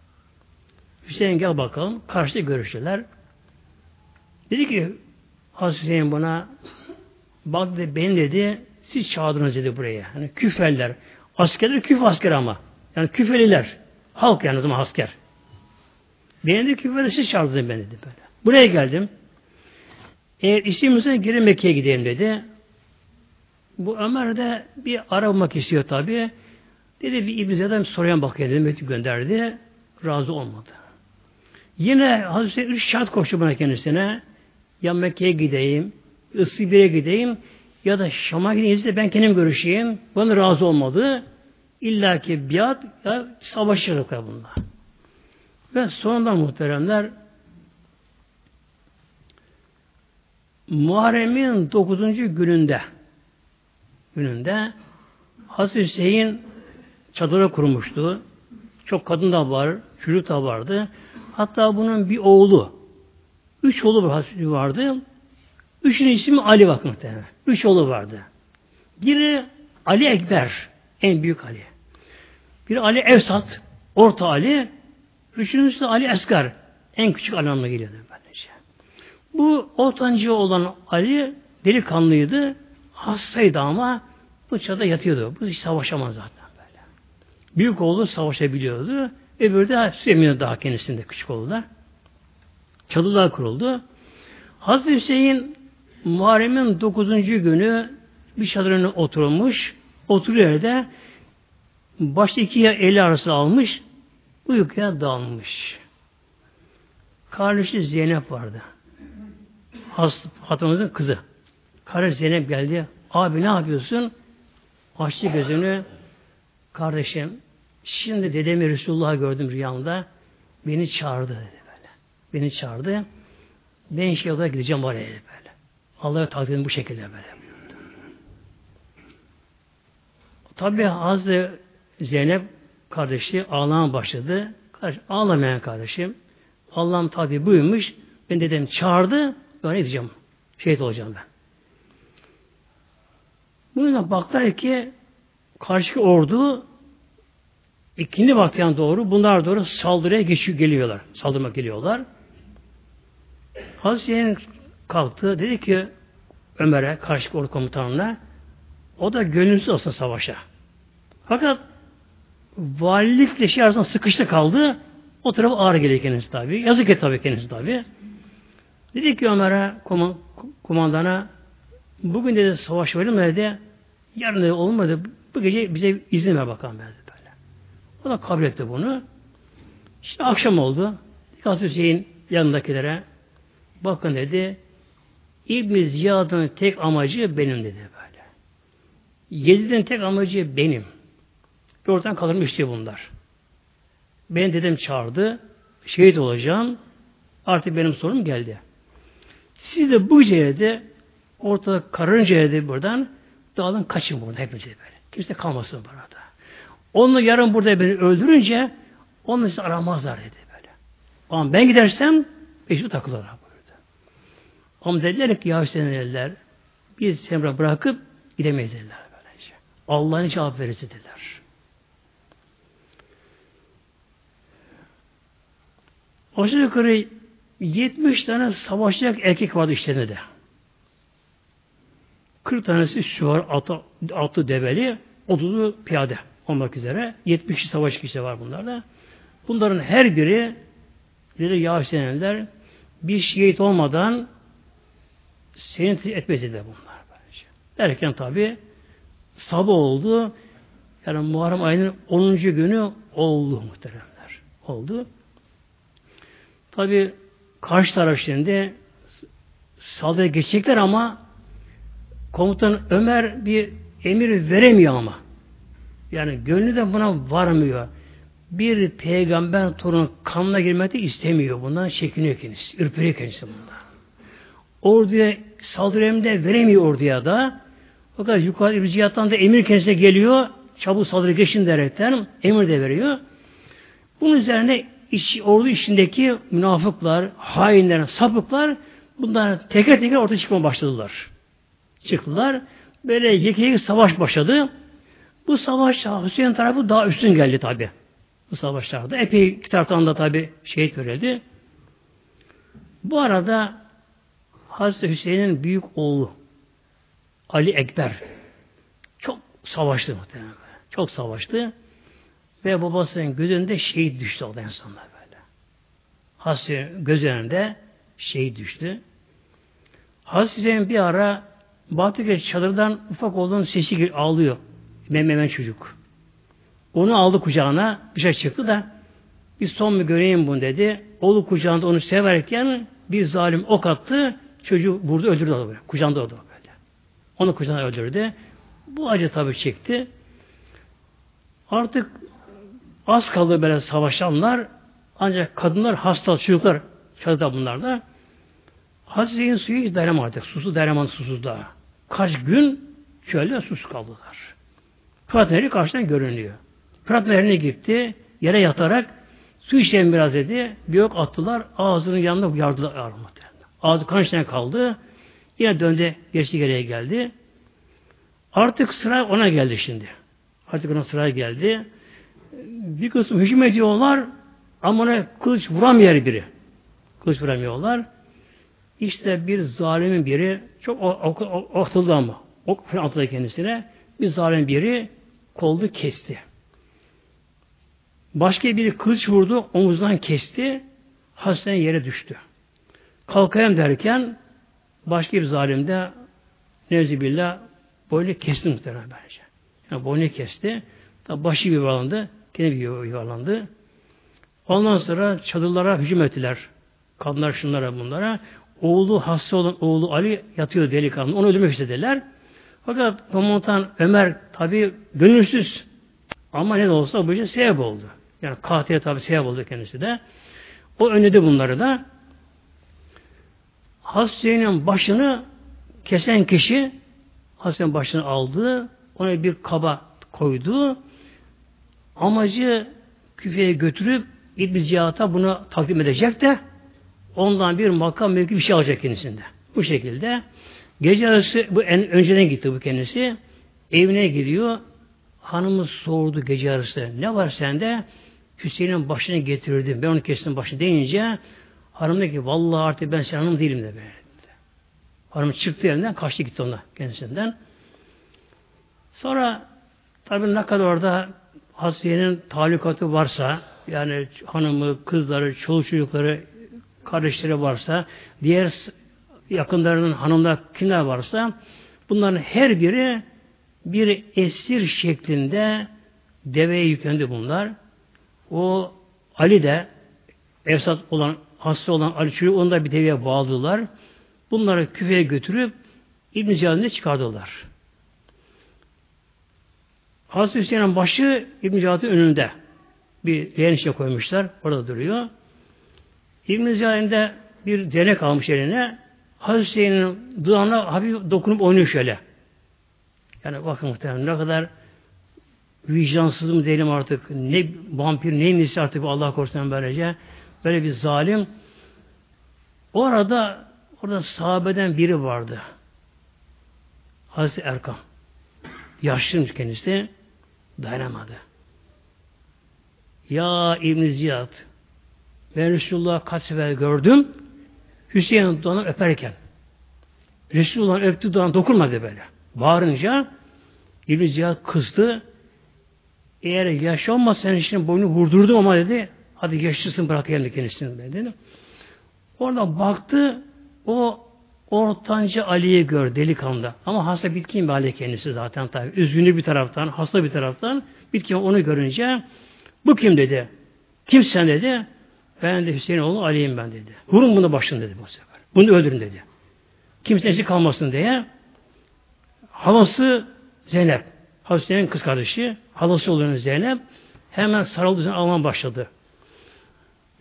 Hüseyin gel bakalım. Karşıda görüştüler. Dedi ki Hazreti Hüseyin buna bak dedi beni dedi siz çağırdınız dedi buraya. Yani küfeller. Askerler küf asker ama. Yani küfeliler. Halk yani o zaman asker. Beni de küfeler siz çağırdınız beni dedi böyle. Buraya geldim. Eğer istiyorsanız geri Mekke'ye gidelim dedi. Bu Ömer de bir aramak istiyor tabi. Dedi bir İbn Ziyad'a soruyan bakayım dedi. Mektup gönderdi. Razı olmadı. Yine Hazreti üç şart koştu bana kendisine. Ya Mekke'ye gideyim, Isibir'e gideyim ya da Şam'a gideyim de ben kendim görüşeyim. Bana razı olmadı. İlla ki biat ya savaşırız bunlar. Ve sonunda muhteremler Muharrem'in dokuzuncu gününde gününde Hazreti Hüseyin çadıra kurmuştu. Çok kadın da var, çocuk da vardı. Hatta bunun bir oğlu, üç oğlu vardı. Üçünün ismi Ali bak muhtemelen. Üç oğlu vardı. Biri Ali Ekber, en büyük Ali. Biri Ali Evsat, orta Ali. Üçüncüsü de Ali Esgar, en küçük Ali anlamına geliyordu böylece. Bu ortancı olan Ali delikanlıydı. Hastaydı ama bu çada yatıyordu. Bu hiç savaşamaz zaten. Büyük oğlu savaşabiliyordu. Öbürü de Süleyman'ın daha kendisinde küçük oğlu da. Çadılar kuruldu. Hazreti Hüseyin Muharrem'in dokuzuncu günü bir çadırına oturmuş. Oturuyor yerde başta iki eli arasında almış uykuya dalmış. Kardeşi Zeynep vardı. Hast Hatımızın kızı. Kardeş Zeynep geldi. Abi ne yapıyorsun? Açtı gözünü. Kardeşim şimdi dedemi Resulullah'ı gördüm rüyamda. Beni çağırdı dedi böyle. Beni çağırdı. Ben inşallah gideceğim oraya dedi böyle. Allah'a takdirim bu şekilde böyle. Tabi Hazreti Zeynep kardeşi ağlamaya başladı. Kardeş, ağlamayan kardeşim. Allah'ın takdiri buymuş. Ben dedem çağırdı. Ben gideceğim. Şehit olacağım ben. Bu yüzden baktılar ki karşı ordu ikindi vaktiyen doğru bunlar doğru saldırıya geçiyor geliyorlar. Saldırmak geliyorlar. Hazreti kalktı. Dedi ki Ömer'e, karşı ordu komutanına o da gönülsüz olsa savaşa. Fakat valilikle şey arasında sıkıştı kaldı. O tarafı ağır geliyor kendisi tabi. Yazık et tabi kendisi tabi. Dedi ki Ömer'e kumandana bugün dedi savaş verelim dedi. Yarın dedi olmadı. Bu gece bize izin ver bakalım dedi. O da kabul etti bunu. İşte akşam oldu. Hazreti Hüseyin yanındakilere bakın dedi İbn Ziyad'ın tek amacı benim dedi böyle. Yezid'in tek amacı benim. Bir ortadan kalırmış diye bunlar. Ben dedem çağırdı. Şehit olacağım. Artık benim sorunum geldi. Siz de bu gecede ortada karıncaya de buradan dağılın kaçın burada hepinize böyle. Kimse kalmasın burada. Onu yarın burada beni öldürünce onu sizi aramazlar dedi böyle. Ama ben gidersem peşime takılırlar burada. Ama dediler ki ya Hüseyin'ler biz seni bırakıp gidemeyiz dediler böylece. Allah'ın cevap verirse dediler. Aşağı yukarı 70 tane savaşacak erkek vardı işlerinde de. 40 tanesi süvar, atı, atı develi, 30'u piyade olmak üzere. 70 savaş kişi var bunlarda. Bunların her biri dedi Yasinler bir şehit olmadan seni etmez dedi bunlar. Bence. Derken tabi sabah oldu. Yani Muharrem ayının 10. günü oldu muhteremler. Oldu. Tabi karşı taraf şimdi saldırıya geçecekler ama komutan Ömer bir emir veremiyor ama. Yani gönlü de buna varmıyor. Bir peygamber torun kanına girmekte istemiyor. Bundan çekiniyor kendisi. Ürperiyor kendisi bundan. Orduya saldırı emri veremiyor orduya da. Fakat yukarı bir cihattan da emir kendisine geliyor. Çabuk saldırı geçin derekten emir de veriyor. Bunun üzerine iç, ordu içindeki münafıklar, hainler, sapıklar bunlar teker teker ortaya çıkmaya başladılar. Çıktılar. Böyle yeke yeke savaş başladı. Bu savaş Hüseyin tarafı daha üstün geldi tabi. Bu savaşlarda. Epey iki taraftan da tabi şehit verildi. Bu arada Hazreti Hüseyin'in büyük oğlu Ali Ekber çok savaştı muhtemelen. Çok savaştı. Ve babasının gözünde şehit düştü o insanlar böyle. Hazreti göz önünde şehit düştü. Hazreti Hüseyin bir ara Bahtı çadırdan ufak olduğun sesi ağlıyor. Mememen çocuk. Onu aldı kucağına dışarı çıktı da bir son mu göreyim bunu dedi. Oğlu kucağında onu severken bir zalim ok attı. Çocuğu burada öldürdü. Böyle. Kucağında oldu böyle. Onu kucağına öldürdü. Bu acı tabii çekti. Artık Az kaldı böyle savaşanlar ancak kadınlar hasta, çocuklar çadıda bunlar da. Hazretin suyu hiç dayanamadı. Susuz dayanamadı susuz da. Kaç gün çölde sus kaldılar. Fırat Nehri karşıdan görünüyor. Fırat Nehri'ne gitti. Yere yatarak su içelim biraz dedi. Bir yok attılar. Ağzının yanında yardılar. Ağzı kan kaldı. Yine döndü. Geçti geriye geldi. Artık sıra ona geldi şimdi. Artık ona sıra geldi bir kısım hücum ediyorlar ama ona kılıç vuramıyor biri. Kılıç vuramıyorlar. İşte bir zalimin biri çok atıldı ama ok falan atıldı kendisine. Bir zalim biri koldu kesti. Başka biri kılıç vurdu, omuzdan kesti. Hastane yere düştü. Kalkayım derken başka bir zalim de Nevzibillah boynu kesti muhtemelen bence. Yani boynu kesti. Başı yuvarlandı. Gene bir yuvarlandı. Ondan sonra çadırlara hücum ettiler. Kadınlar şunlara bunlara. Oğlu hasta olan oğlu Ali yatıyor delikanlı. Onu öldürmek istediler. Fakat komutan Ömer tabi gönülsüz. Ama ne de olsa bu işe sebep oldu. Yani katile tabi sebep oldu kendisi de. O önledi bunları da. Hastayının başını kesen kişi hastanın başını aldı. Ona bir kaba koydu. Amacı küfeye götürüp İbn Cihat'a bunu takdim edecek de ondan bir makam mevki bir şey alacak kendisinde. Bu şekilde gece arası bu en önceden gitti bu kendisi. Evine gidiyor. Hanımı sordu gece arası. Ne var sende? Hüseyin'in başını getirdim. Ben onu kestim başını deyince hanım dedi ki vallahi artık ben senin hanım değilim de böyle. Hanım çıktı elinden kaçtı gitti ona kendisinden. Sonra tabi ne kadar orada Hasiye'nin talikatı varsa yani hanımı, kızları, çoluk çocukları, kardeşleri varsa, diğer yakınlarının hanımlar kimler varsa bunların her biri bir esir şeklinde deveye yüklendi bunlar. O Ali de Esat olan, hasta olan Ali Çürük onu da bir deveye bağladılar. Bunları küfeye götürüp İbn Ziyad'ını çıkardılar. Hazreti Hüseyin'in başı İbn Ziyad'ın önünde. Bir leğen içine koymuşlar. Orada duruyor. İbn Ziyad'ın bir denek almış eline. Hazreti Hüseyin'in dudağına hafif dokunup oynuyor şöyle. Yani bakın muhtemelen ne kadar vicdansız mı değilim artık. Ne vampir neymiş artık Allah korusun böylece. Böyle bir zalim. O arada orada sahabeden biri vardı. Hazreti Erkam. Yaşlıymış kendisi. Dayanamadı. Ya İbn Ziyad ben Resulullah'ı kaç sefer gördüm. Hüseyin'in dudağını öperken. Resulullah'ın öptüğü dudağına dokunmadı böyle. Bağırınca İbn Ziyad kızdı. Eğer yaş olmasa senin için boynu vurdurdum ama dedi. Hadi yaşlısın bırak yerini kendisini dedi. Orada baktı o ortanca Ali'yi gör delikanlı. Ama hasta bitkin bir Ali kendisi zaten tabi. Üzgünlü bir taraftan, hasta bir taraftan. Bitkin onu görünce bu kim dedi. Kim sen dedi. Ben de Hüseyin oğlu Ali'yim ben dedi. Vurun bunu başını dedi bu sefer. Bunu öldürün dedi. Kimsenin eşi kalmasın diye. Halası Zeynep. Hüseyin'in kız kardeşi. Halası oluyor Zeynep. Hemen sarıldı üzerine ağlamaya başladı.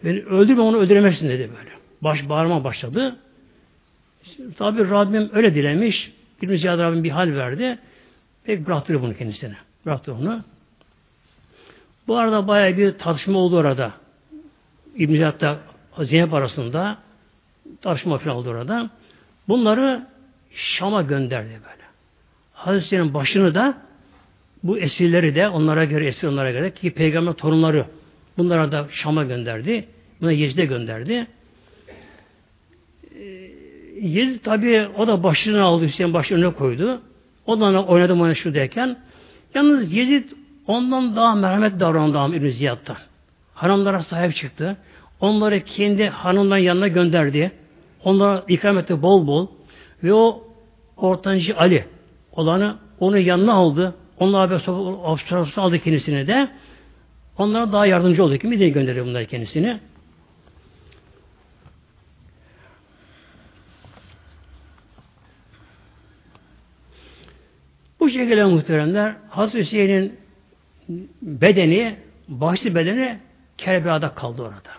Beni öldürme onu öldüremezsin dedi böyle. Baş bağırma başladı. Tabi Rabbim öyle dilemiş. İbn Ziyad Rabbim bir hal verdi. Pek bıraktı bunu kendisine. Bıraktı onu. Bu arada bayağı bir tartışma oldu orada. İbn Ziyad'da Zeynep arasında tartışma falan oldu orada. Bunları Şam'a gönderdi böyle. Hazretleri'nin başını da bu esirleri de onlara göre esir onlara göre ki peygamber torunları bunlara da Şam'a gönderdi. Buna Yezid'e gönderdi. Yezid tabi o da başını aldı Hüseyin başı önüne koydu. O da oynadı oynadı şu derken yalnız Yezid ondan daha merhamet davrandı İbn Ziyad'dan. Hanımlara sahip çıktı. Onları kendi hanımların yanına gönderdi. Onlara ikram etti bol bol. Ve o ortancı Ali olanı onu yanına aldı. Onunla haber sohbet aldı kendisine de. Onlara daha yardımcı oldu. Kimi de gönderiyor bunlar kendisini. Bu şekilde muhteremler Hazreti Hüseyin'in bedeni, başlı bedeni Kerbela'da kaldı orada.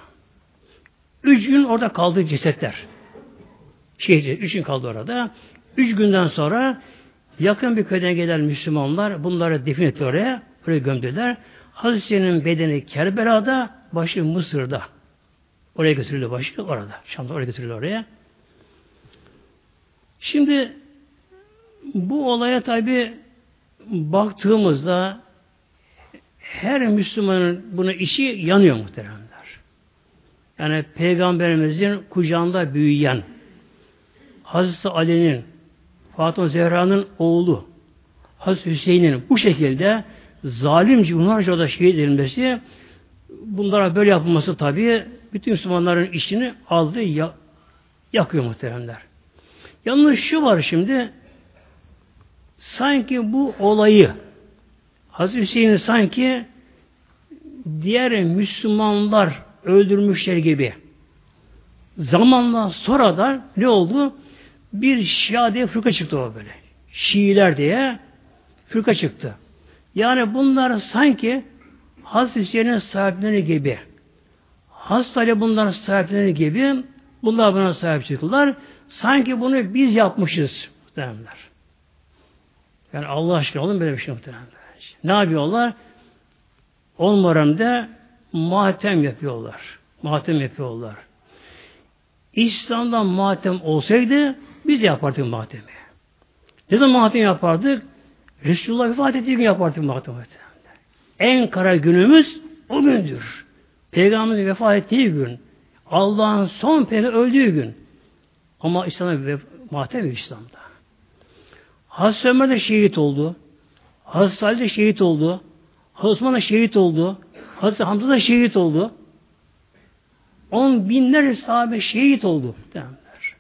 Üç gün orada kaldı cesetler. Şey, üç gün kaldı orada. Üç günden sonra yakın bir köyden gelen Müslümanlar bunları defin etti oraya. Oraya gömdüler. Hazreti Hüseyin'in bedeni Kerbela'da, başı Mısır'da. Oraya götürüldü başı orada. Şam'da oraya götürüldü oraya. Şimdi bu olaya tabi baktığımızda her Müslümanın buna işi yanıyor muhteremler. Yani Peygamberimizin kucağında büyüyen Hazreti Ali'nin Fatıma Zehra'nın oğlu Hazreti Hüseyin'in bu şekilde zalimce onlarca da şehit edilmesi bunlara böyle yapılması tabi bütün Müslümanların işini aldı ya, yakıyor muhteremler. Yalnız şu var şimdi sanki bu olayı Hazreti Hüseyin'i sanki diğer Müslümanlar öldürmüşler gibi zamanla sonra da ne oldu? Bir Şia diye fırka çıktı o böyle. Şiiler diye fırka çıktı. Yani bunlar sanki Hazreti Hüseyin'in sahipleri gibi Ali bunların sahipleri gibi bunlar buna sahip çıktılar. Sanki bunu biz yapmışız muhtemelenler. Yani Allah aşkına olun böyle bir şey muhtemelen. Ne yapıyorlar? Onlarında matem yapıyorlar. Matem yapıyorlar. İslam'dan matem olsaydı biz de yapardık matemi. Ne zaman matem yapardık? Resulullah vefat ettiği gün yapardık matem. En kara günümüz o gündür. Peygamberin vefat ettiği gün. Allah'ın son peygamber öldüğü gün. Ama İslam'a Matem İslam'da. Hazreti Ömer de şehit oldu. Hazreti Salih de şehit oldu. Hazreti Osman da şehit oldu. Hazreti Hamza da şehit oldu. On binlerce sahabe şehit oldu. Derler.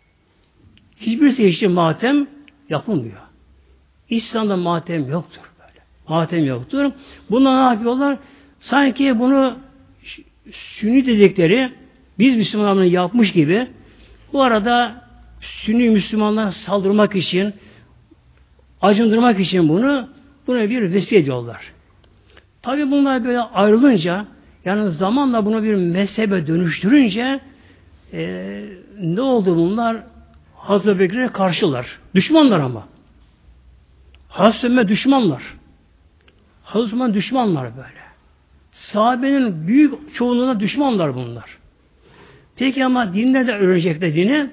Hiçbirisi için matem yapılmıyor. İslam'da matem yoktur. Böyle. Matem yoktur. Bunlar ne yapıyorlar? Sanki bunu Sünni dedikleri biz Müslümanların yapmış gibi bu arada Sünni Müslümanlar saldırmak için acındırmak için bunu buna bir vesile ediyorlar. Tabi bunlar böyle ayrılınca yani zamanla bunu bir mezhebe dönüştürünce e, ne oldu bunlar? Hazreti Bekir'e karşılar. Düşmanlar ama. Hazreti Ömer düşmanlar. Hazreti Ömer düşmanlar böyle. Sahabenin büyük çoğunluğuna düşmanlar bunlar. Peki ama dinler de öğrenecekler dini.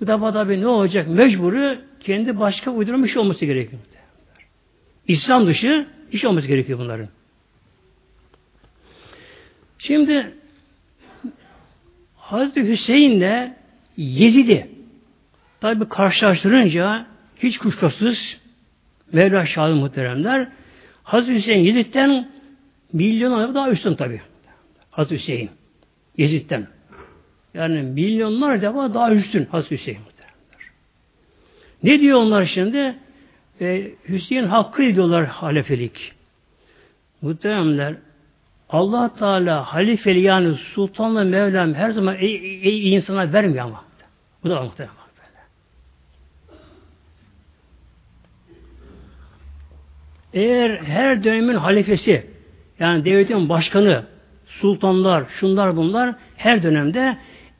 Bu defa tabi ne olacak? Mecburu kendi başka uydurmuş olması gerekiyor. İslam dışı iş olması gerekiyor bunların. Şimdi Hazreti Hüseyin'le Yezid'i tabi karşılaştırınca hiç kuşkusuz Mevla Şahı muhteremler Hazreti Hüseyin Yezid'den milyon daha üstün tabi. Hazreti Hüseyin Yezid'den. Yani milyonlar defa daha üstün Hazreti Hüseyin muhteremler. Ne diyor onlar şimdi? Ee, Hüseyin hakkı diyorlar halefelik. Muhteremler Allah Teala halifeli yani sultanla Mevlam her zaman iyi, iyi insana vermiyor ama. Bu da böyle. Eğer her dönemin halifesi yani devletin başkanı, sultanlar, şunlar bunlar her dönemde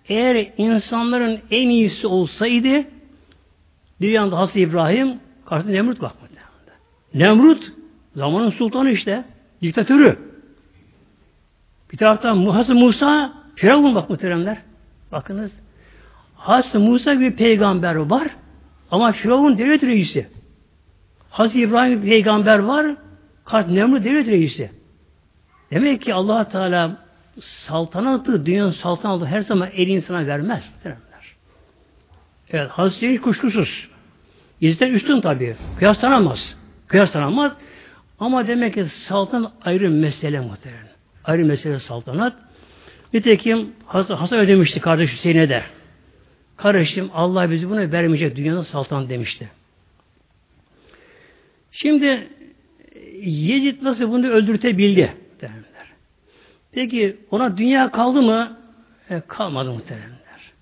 eğer insanların en iyisi olsaydı bir yanda İbrahim karşısında Nemrut bakmadı. Nemrut zamanın sultanı işte. Diktatörü. Bir taraftan Hazreti Musa, Firavun bak muhteremler. Bakınız. Hazreti Musa gibi peygamber var ama Firavun devlet reisi. Hazreti İbrahim peygamber var, Kart Nemrut devlet reisi. Demek ki allah Teala saltanatı, dünyanın saltanatı her zaman el insana vermez. Muhteremler. Evet, Hazreti kuşkusuz. İzden üstün tabi. Kıyaslanamaz. Kıyaslanamaz. Ama demek ki saltan ayrı mesele muhtemelen. Ayrı mesele saltanat. Nitekim Hasan, Hasan ödemişti kardeş Hüseyin'e de. Kardeşim Allah bizi bunu vermeyecek dünyada saltanat demişti. Şimdi Yezid nasıl bunu öldürtebildi derler. Peki ona dünya kaldı mı? E, kalmadı muhteremler.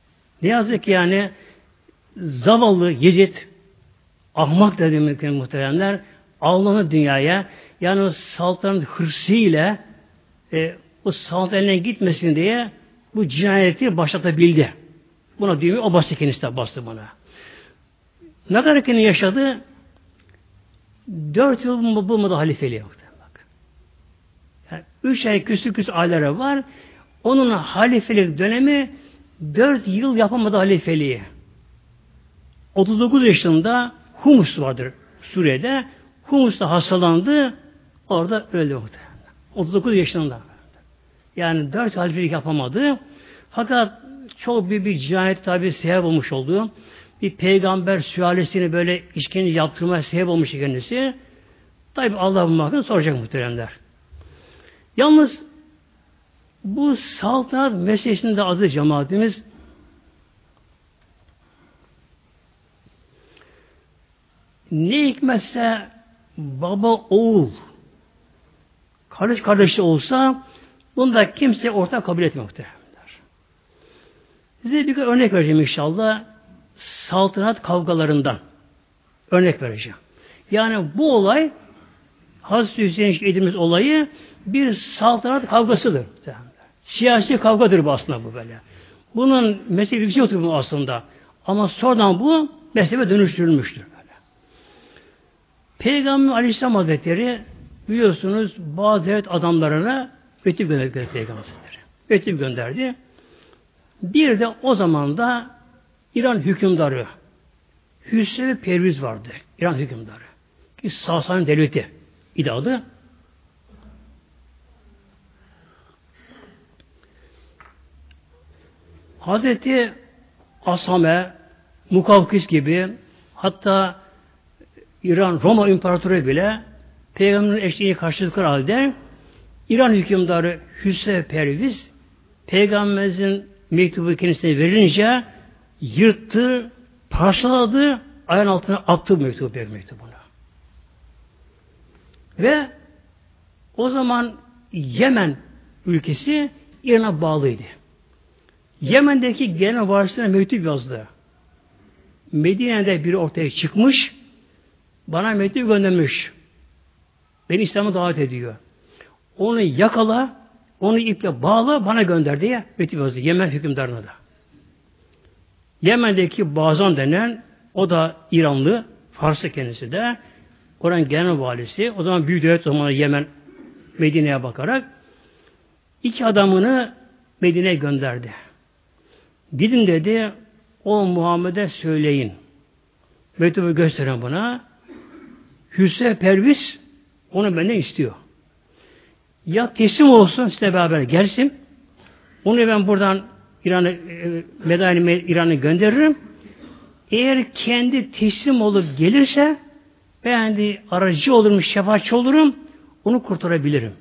Ne yazık ki yani zavallı Yezid ahmak dediğimiz muhteremler Allah'ın dünyaya yani saltanat hırsıyla e, o sanat eline gitmesin diye bu cinayeti başlatabildi. Buna düğümü o bastı kendisi bastı buna. Ne kadar kendini yaşadı? Dört yıl bu bulmadı halifeliği. Bak. Yani üç ay küsü küsü ayları var. Onun halifelik dönemi dört yıl yapamadı halifeliği. 39 yaşında Humus vardır Suriye'de. Humus'ta hastalandı. Orada öldü muhtemelen. 39 yaşında. Yani dört halifelik yapamadı. Fakat çok büyük bir cinayet tabi sebep olmuş oldu. Bir peygamber sülalesini böyle işkence yaptırmaya sebep olmuş kendisi. Tabi Allah bu hakkında soracak muhteremler. Yalnız bu saltanat meselesinde adı cemaatimiz ne hikmetse baba oğul kardeş kardeşi olsa bunda kimse ortak kabul etmiyor. Size bir örnek vereceğim inşallah saltanat kavgalarından örnek vereceğim. Yani bu olay Hazreti Hüseyin edilmiş olayı bir saltanat kavgasıdır. Siyasi kavgadır bu aslında bu böyle. Bunun mezhebi bir şey yoktur bu aslında. Ama sonradan bu mezhebe dönüştürülmüştür. Peygamber Aleyhisselam Hazretleri biliyorsunuz bazı devlet adamlarına mektup gönderdi Peygamber Mektup gönderdi. Bir de o zaman da İran hükümdarı Hüsrev Perviz vardı. İran hükümdarı. Ki Sasani devleti idi adı. Hazreti Asame, Mukavkis gibi hatta İran Roma İmparatoru bile Peygamberin eşliğini karşılıklar halde İran hükümdarı Hüsrev Perviz Peygamberimizin mektubu kendisine verince yırttı, parçaladı, ayağın altına attı mektubu, mektubunu. Ve o zaman Yemen ülkesi İran'a bağlıydı. Yemen'deki genel varisine mektup yazdı. Medine'de biri ortaya çıkmış, bana mektup göndermiş. Beni İslam'a davet ediyor. Onu yakala, onu iple bağla, bana gönder diye mektup yazdı. Yemen hükümdarına da. Yemen'deki Bazan denen, o da İranlı, Fars'ı kendisi de, oranın genel valisi, o zaman büyük devlet zamanı Yemen, Medine'ye bakarak, iki adamını Medine'ye gönderdi. Gidin dedi, o Muhammed'e söyleyin. Mektubu gösteren buna. Hüsrev Perviz onu benden istiyor. Ya teslim olsun size beraber gelsin. Onu ben buradan İran'a e, Medine İran'a gönderirim. Eğer kendi teslim olup gelirse ben de aracı olurum, şefaatçi olurum. Onu kurtarabilirim.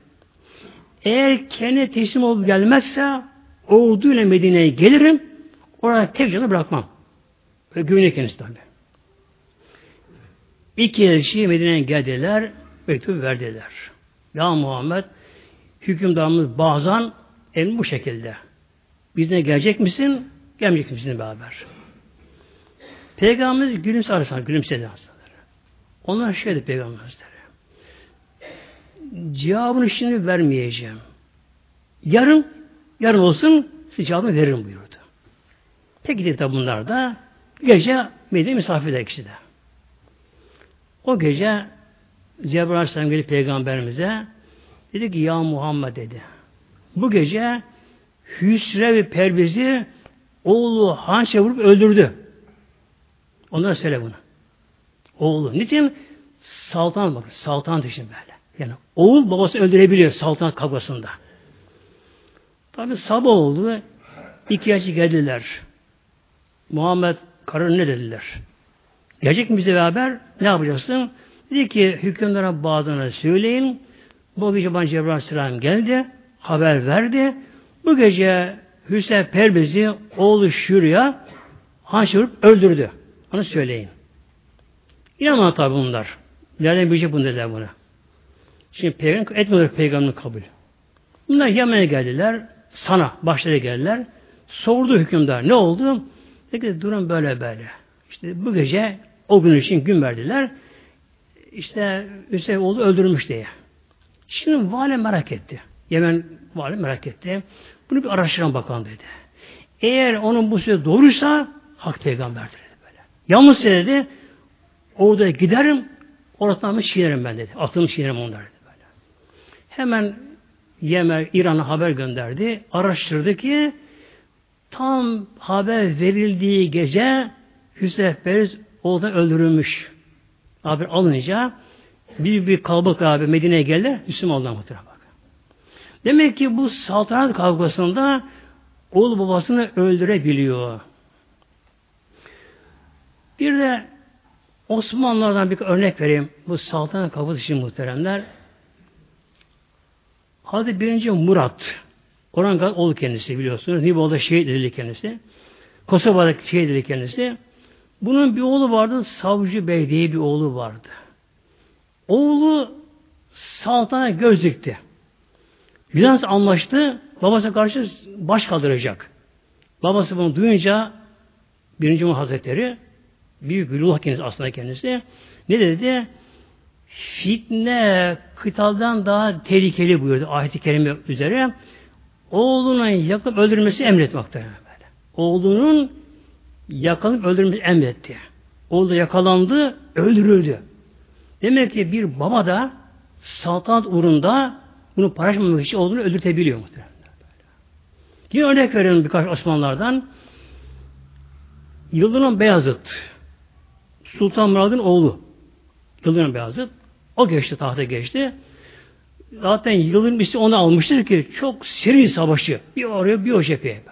Eğer kendi teslim olup gelmezse orduyla Medine'ye gelirim. Orada tek canı bırakmam. Ve güvenlik kendisi tabi. İki elçi Medine'ye geldiler, mektup verdiler. Ya Muhammed, hükümdarımız bazen en bu şekilde. Bizine gelecek misin, gelmeyecek misin beraber? Peygamberimiz gülümse arasında, gülümsedi hastaları. Onlar şey dedi Peygamberimizlere. Cevabını şimdi vermeyeceğim. Yarın, yarın olsun size cevabını veririm buyurdu. Peki dedi bunlar da gece Medine misafirler ikisi de. O gece Cebrail Aleyhisselam gelip peygamberimize dedi ki ya Muhammed dedi. Bu gece Hüsrev Perviz'i oğlu hançe vurup öldürdü. Onlara söyle bunu. Oğlu. Niçin? Saltan bakın. Saltan için böyle. Yani oğul babası öldürebiliyor saltanat kavgasında. Tabi sabah oldu. İki yaşlı geldiler. Muhammed karın ne dediler? Gelecek mi beraber? Ne yapacaksın? Dedi ki hükümdara bazılarına söyleyin. Bu gece bana Cebrail Aleyhisselam geldi. Haber verdi. Bu gece Hüseyin Perbezi oğlu Şurya hançırıp öldürdü. Onu söyleyin. İnanmadı tabi bunlar. Nereden bilecek bunu dediler buna. Şimdi peygamber etmiyorlar peygamberin kabul. Bunlar Yemen'e geldiler. Sana başları geldiler. Sordu hükümdar. Ne oldu? Dedi durum böyle böyle. İşte bu gece o gün için gün verdiler. İşte Hüseyin oğlu öldürülmüş diye. Şimdi vali merak etti. Yemen vali merak etti. Bunu bir araştıran bakan dedi. Eğer onun bu söz doğruysa hak peygamberdir dedi böyle. Yalnız dedi orada giderim orasından mı çiğnerim ben dedi. Aklımı çiğnerim onlar dedi böyle. Hemen Yemen İran'a haber gönderdi. Araştırdı ki tam haber verildiği gece Hüseyin Feriz orada öldürülmüş. Haber alınca bir bir kalabalık abi Medine'ye geldi. Müslüman oldular muhtemelen bak. Demek ki bu saltanat kavgasında oğul babasını öldürebiliyor. Bir de Osmanlılardan bir örnek vereyim. Bu saltanat kavgası için muhteremler. Hazreti birinci Murat Oran oğlu kendisi biliyorsunuz. Nibolu'da şehit edildi kendisi. Kosova'da şehit edildi kendisi. Bunun bir oğlu vardı. Savcı Bey diye bir oğlu vardı. Oğlu saltana göz dikti. Bizans anlaştı. Babası karşı baş kaldıracak. Babası bunu duyunca birinci Muhammed Hazretleri büyük Gülullah kendisi aslında kendisi ne dedi? Fitne kıtaldan daha tehlikeli buyurdu ayet-i kerime üzere oğlunun yakıp öldürmesi emretmekte. Oğlunun yakalanıp öldürmesi emretti. Oğlu yakalandı, öldürüldü. Demek ki bir baba da saltanat uğrunda bunu paylaşmamak için oğlunu öldürtebiliyor muhtemelen. Yine örnek verelim birkaç Osmanlılardan. Yıldırım Beyazıt. Sultan Murad'ın oğlu. Yıldırım Beyazıt. O geçti, tahta geçti zaten yılın birisi onu almıştır ki çok seri savaşı. Bir oraya bir o cepheye.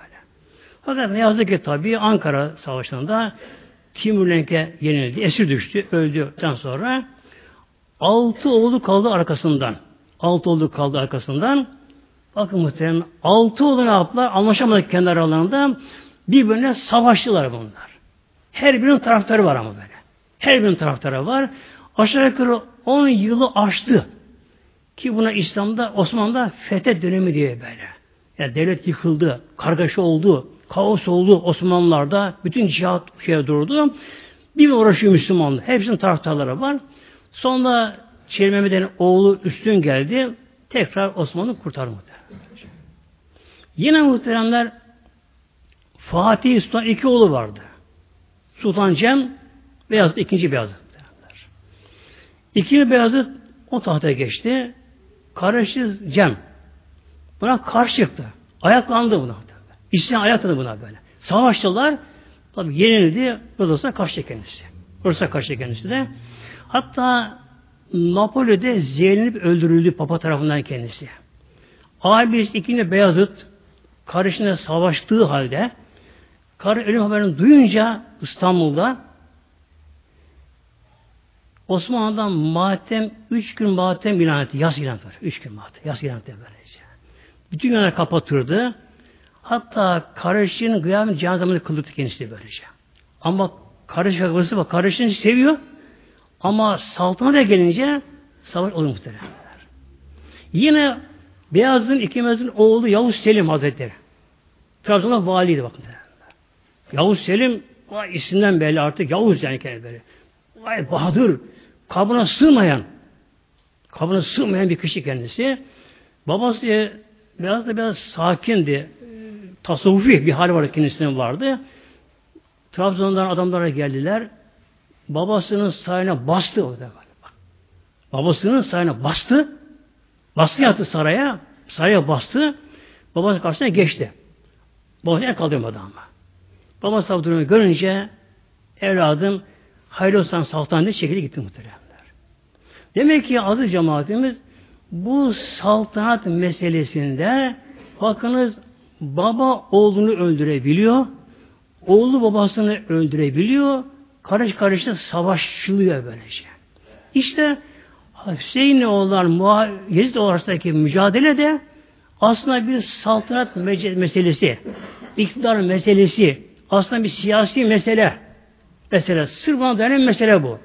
Fakat ne yazık ki tabii Ankara Savaşı'nda Timurlenk'e yenildi. Esir düştü. Öldükten sonra altı oğlu kaldı arkasından. Altı oğlu kaldı arkasından. Bakın muhtemelen altı oğlu ne yaptılar? Anlaşamadık kendi aralarında. Birbirine savaştılar bunlar. Her birinin taraftarı var ama böyle. Her birinin taraftarı var. Aşağı yukarı 10 yılı aştı. Ki buna İslam'da, Osmanlı'da fethet dönemi diye böyle. Yani devlet yıkıldı, kargaşa oldu, kaos oldu Osmanlılar'da. Bütün cihat şeye durdu. Bir uğraşıyor Müslümanlar. Hepsinin taraftarları var. Sonra Çelebi Mehmet'in oğlu Üstün geldi. Tekrar Osmanlı kurtarmadı. Yine muhteremler Fatih Sultan iki oğlu vardı. Sultan Cem Beyazıt ikinci Beyazıt. İkinci Beyazıt o tahta geçti. Kardeşi Cem. Buna karşı çıktı. Ayaklandı buna. İsyan ayaklandı buna böyle. Savaştılar. Tabi yenildi. Rodos'a kaçtı kendisi. Rodos'a kaçtı kendisi de. Hatta Napoli'de zehirlenip öldürüldü Papa tarafından kendisi. Abisi ikinci Beyazıt kardeşine savaştığı halde karı ölüm haberini duyunca İstanbul'da Osmanlı'dan matem, üç gün matem ilan etti. Yas ilan etti. Üç gün matem. Yas ilan etti. Bütün günler kapatırdı. Hatta kardeşinin kıyamet cenazemini kıldırdı kendisi böylece. Ama kardeş kakası bak kardeşini seviyor. Ama saltanata gelince savaş olur muhtemelen. Yine Beyaz'ın ikimizin oğlu Yavuz Selim Hazretleri. Trabzon'da valiydi bakın. Yavuz Selim vay isimden belli artık Yavuz yani böyle. Vay Bahadır kabına sığmayan kabına sığmayan bir kişi kendisi. Babası biraz da biraz sakindi. Tasavvufi bir hal vardı kendisinin vardı. Trabzon'dan adamlara geldiler. Babasının sayına bastı o da Babasının sayına bastı. Baskı yaptı saraya. Saraya bastı. Babası karşısına geçti. Babası el kaldırmadı ama. Babası tabi durumu görünce evladım hayırlı olsan saltanat şekilde gitti muhteremler. Demek ki adı cemaatimiz bu saltanat meselesinde bakınız baba oğlunu öldürebiliyor, oğlu babasını öldürebiliyor, karış karışta savaşılıyor böylece. İşte Hüseyin'le olan Yezid arasındaki mücadele de aslında bir saltanat meselesi, iktidar meselesi, aslında bir siyasi mesele. Sırf bana denen mesele bu.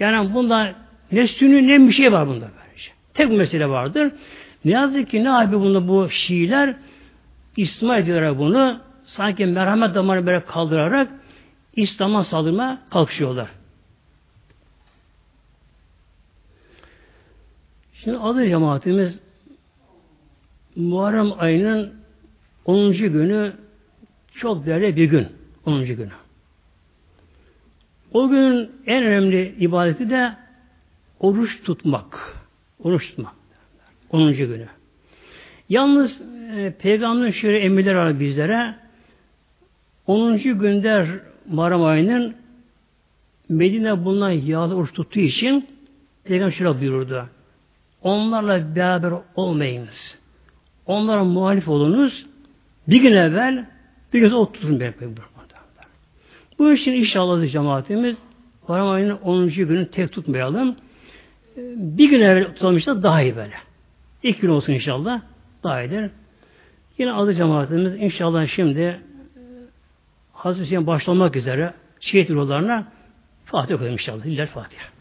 Yani bunda ne sünni ne bir şey var bunda böylece. Tek bir mesele vardır. Ne yazık ki ne abi bunda bu Şiiler İsmail ediyorlar bunu sanki merhamet damarını böyle kaldırarak İslam'a saldırma kalkışıyorlar. Şimdi adı cemaatimiz Muharrem ayının 10. günü çok değerli bir gün. 10. günü. O günün en önemli ibadeti de oruç tutmak. Oruç tutmak. 10. günü. Yalnız e, Peygamberin şöyle emirler var bizlere. 10. günde Muharrem ayının Medine bulunan yağlı oruç tuttuğu için Peygamber şöyle buyurdu. Onlarla beraber olmayınız. Onlara muhalif olunuz. Bir gün evvel bir gün ot tutun benim Bu için inşallah cemaatimiz Muharrem ayının 10. günü tek tutmayalım. Bir gün evvel tutalım işte daha iyi böyle. İlk gün olsun inşallah. Daha. Yine adı cemaatimiz inşallah şimdi e, Hazreti Hüseyin başlamak üzere şehit yollarına Fatih okuyalım inşallah. İller Fatiha.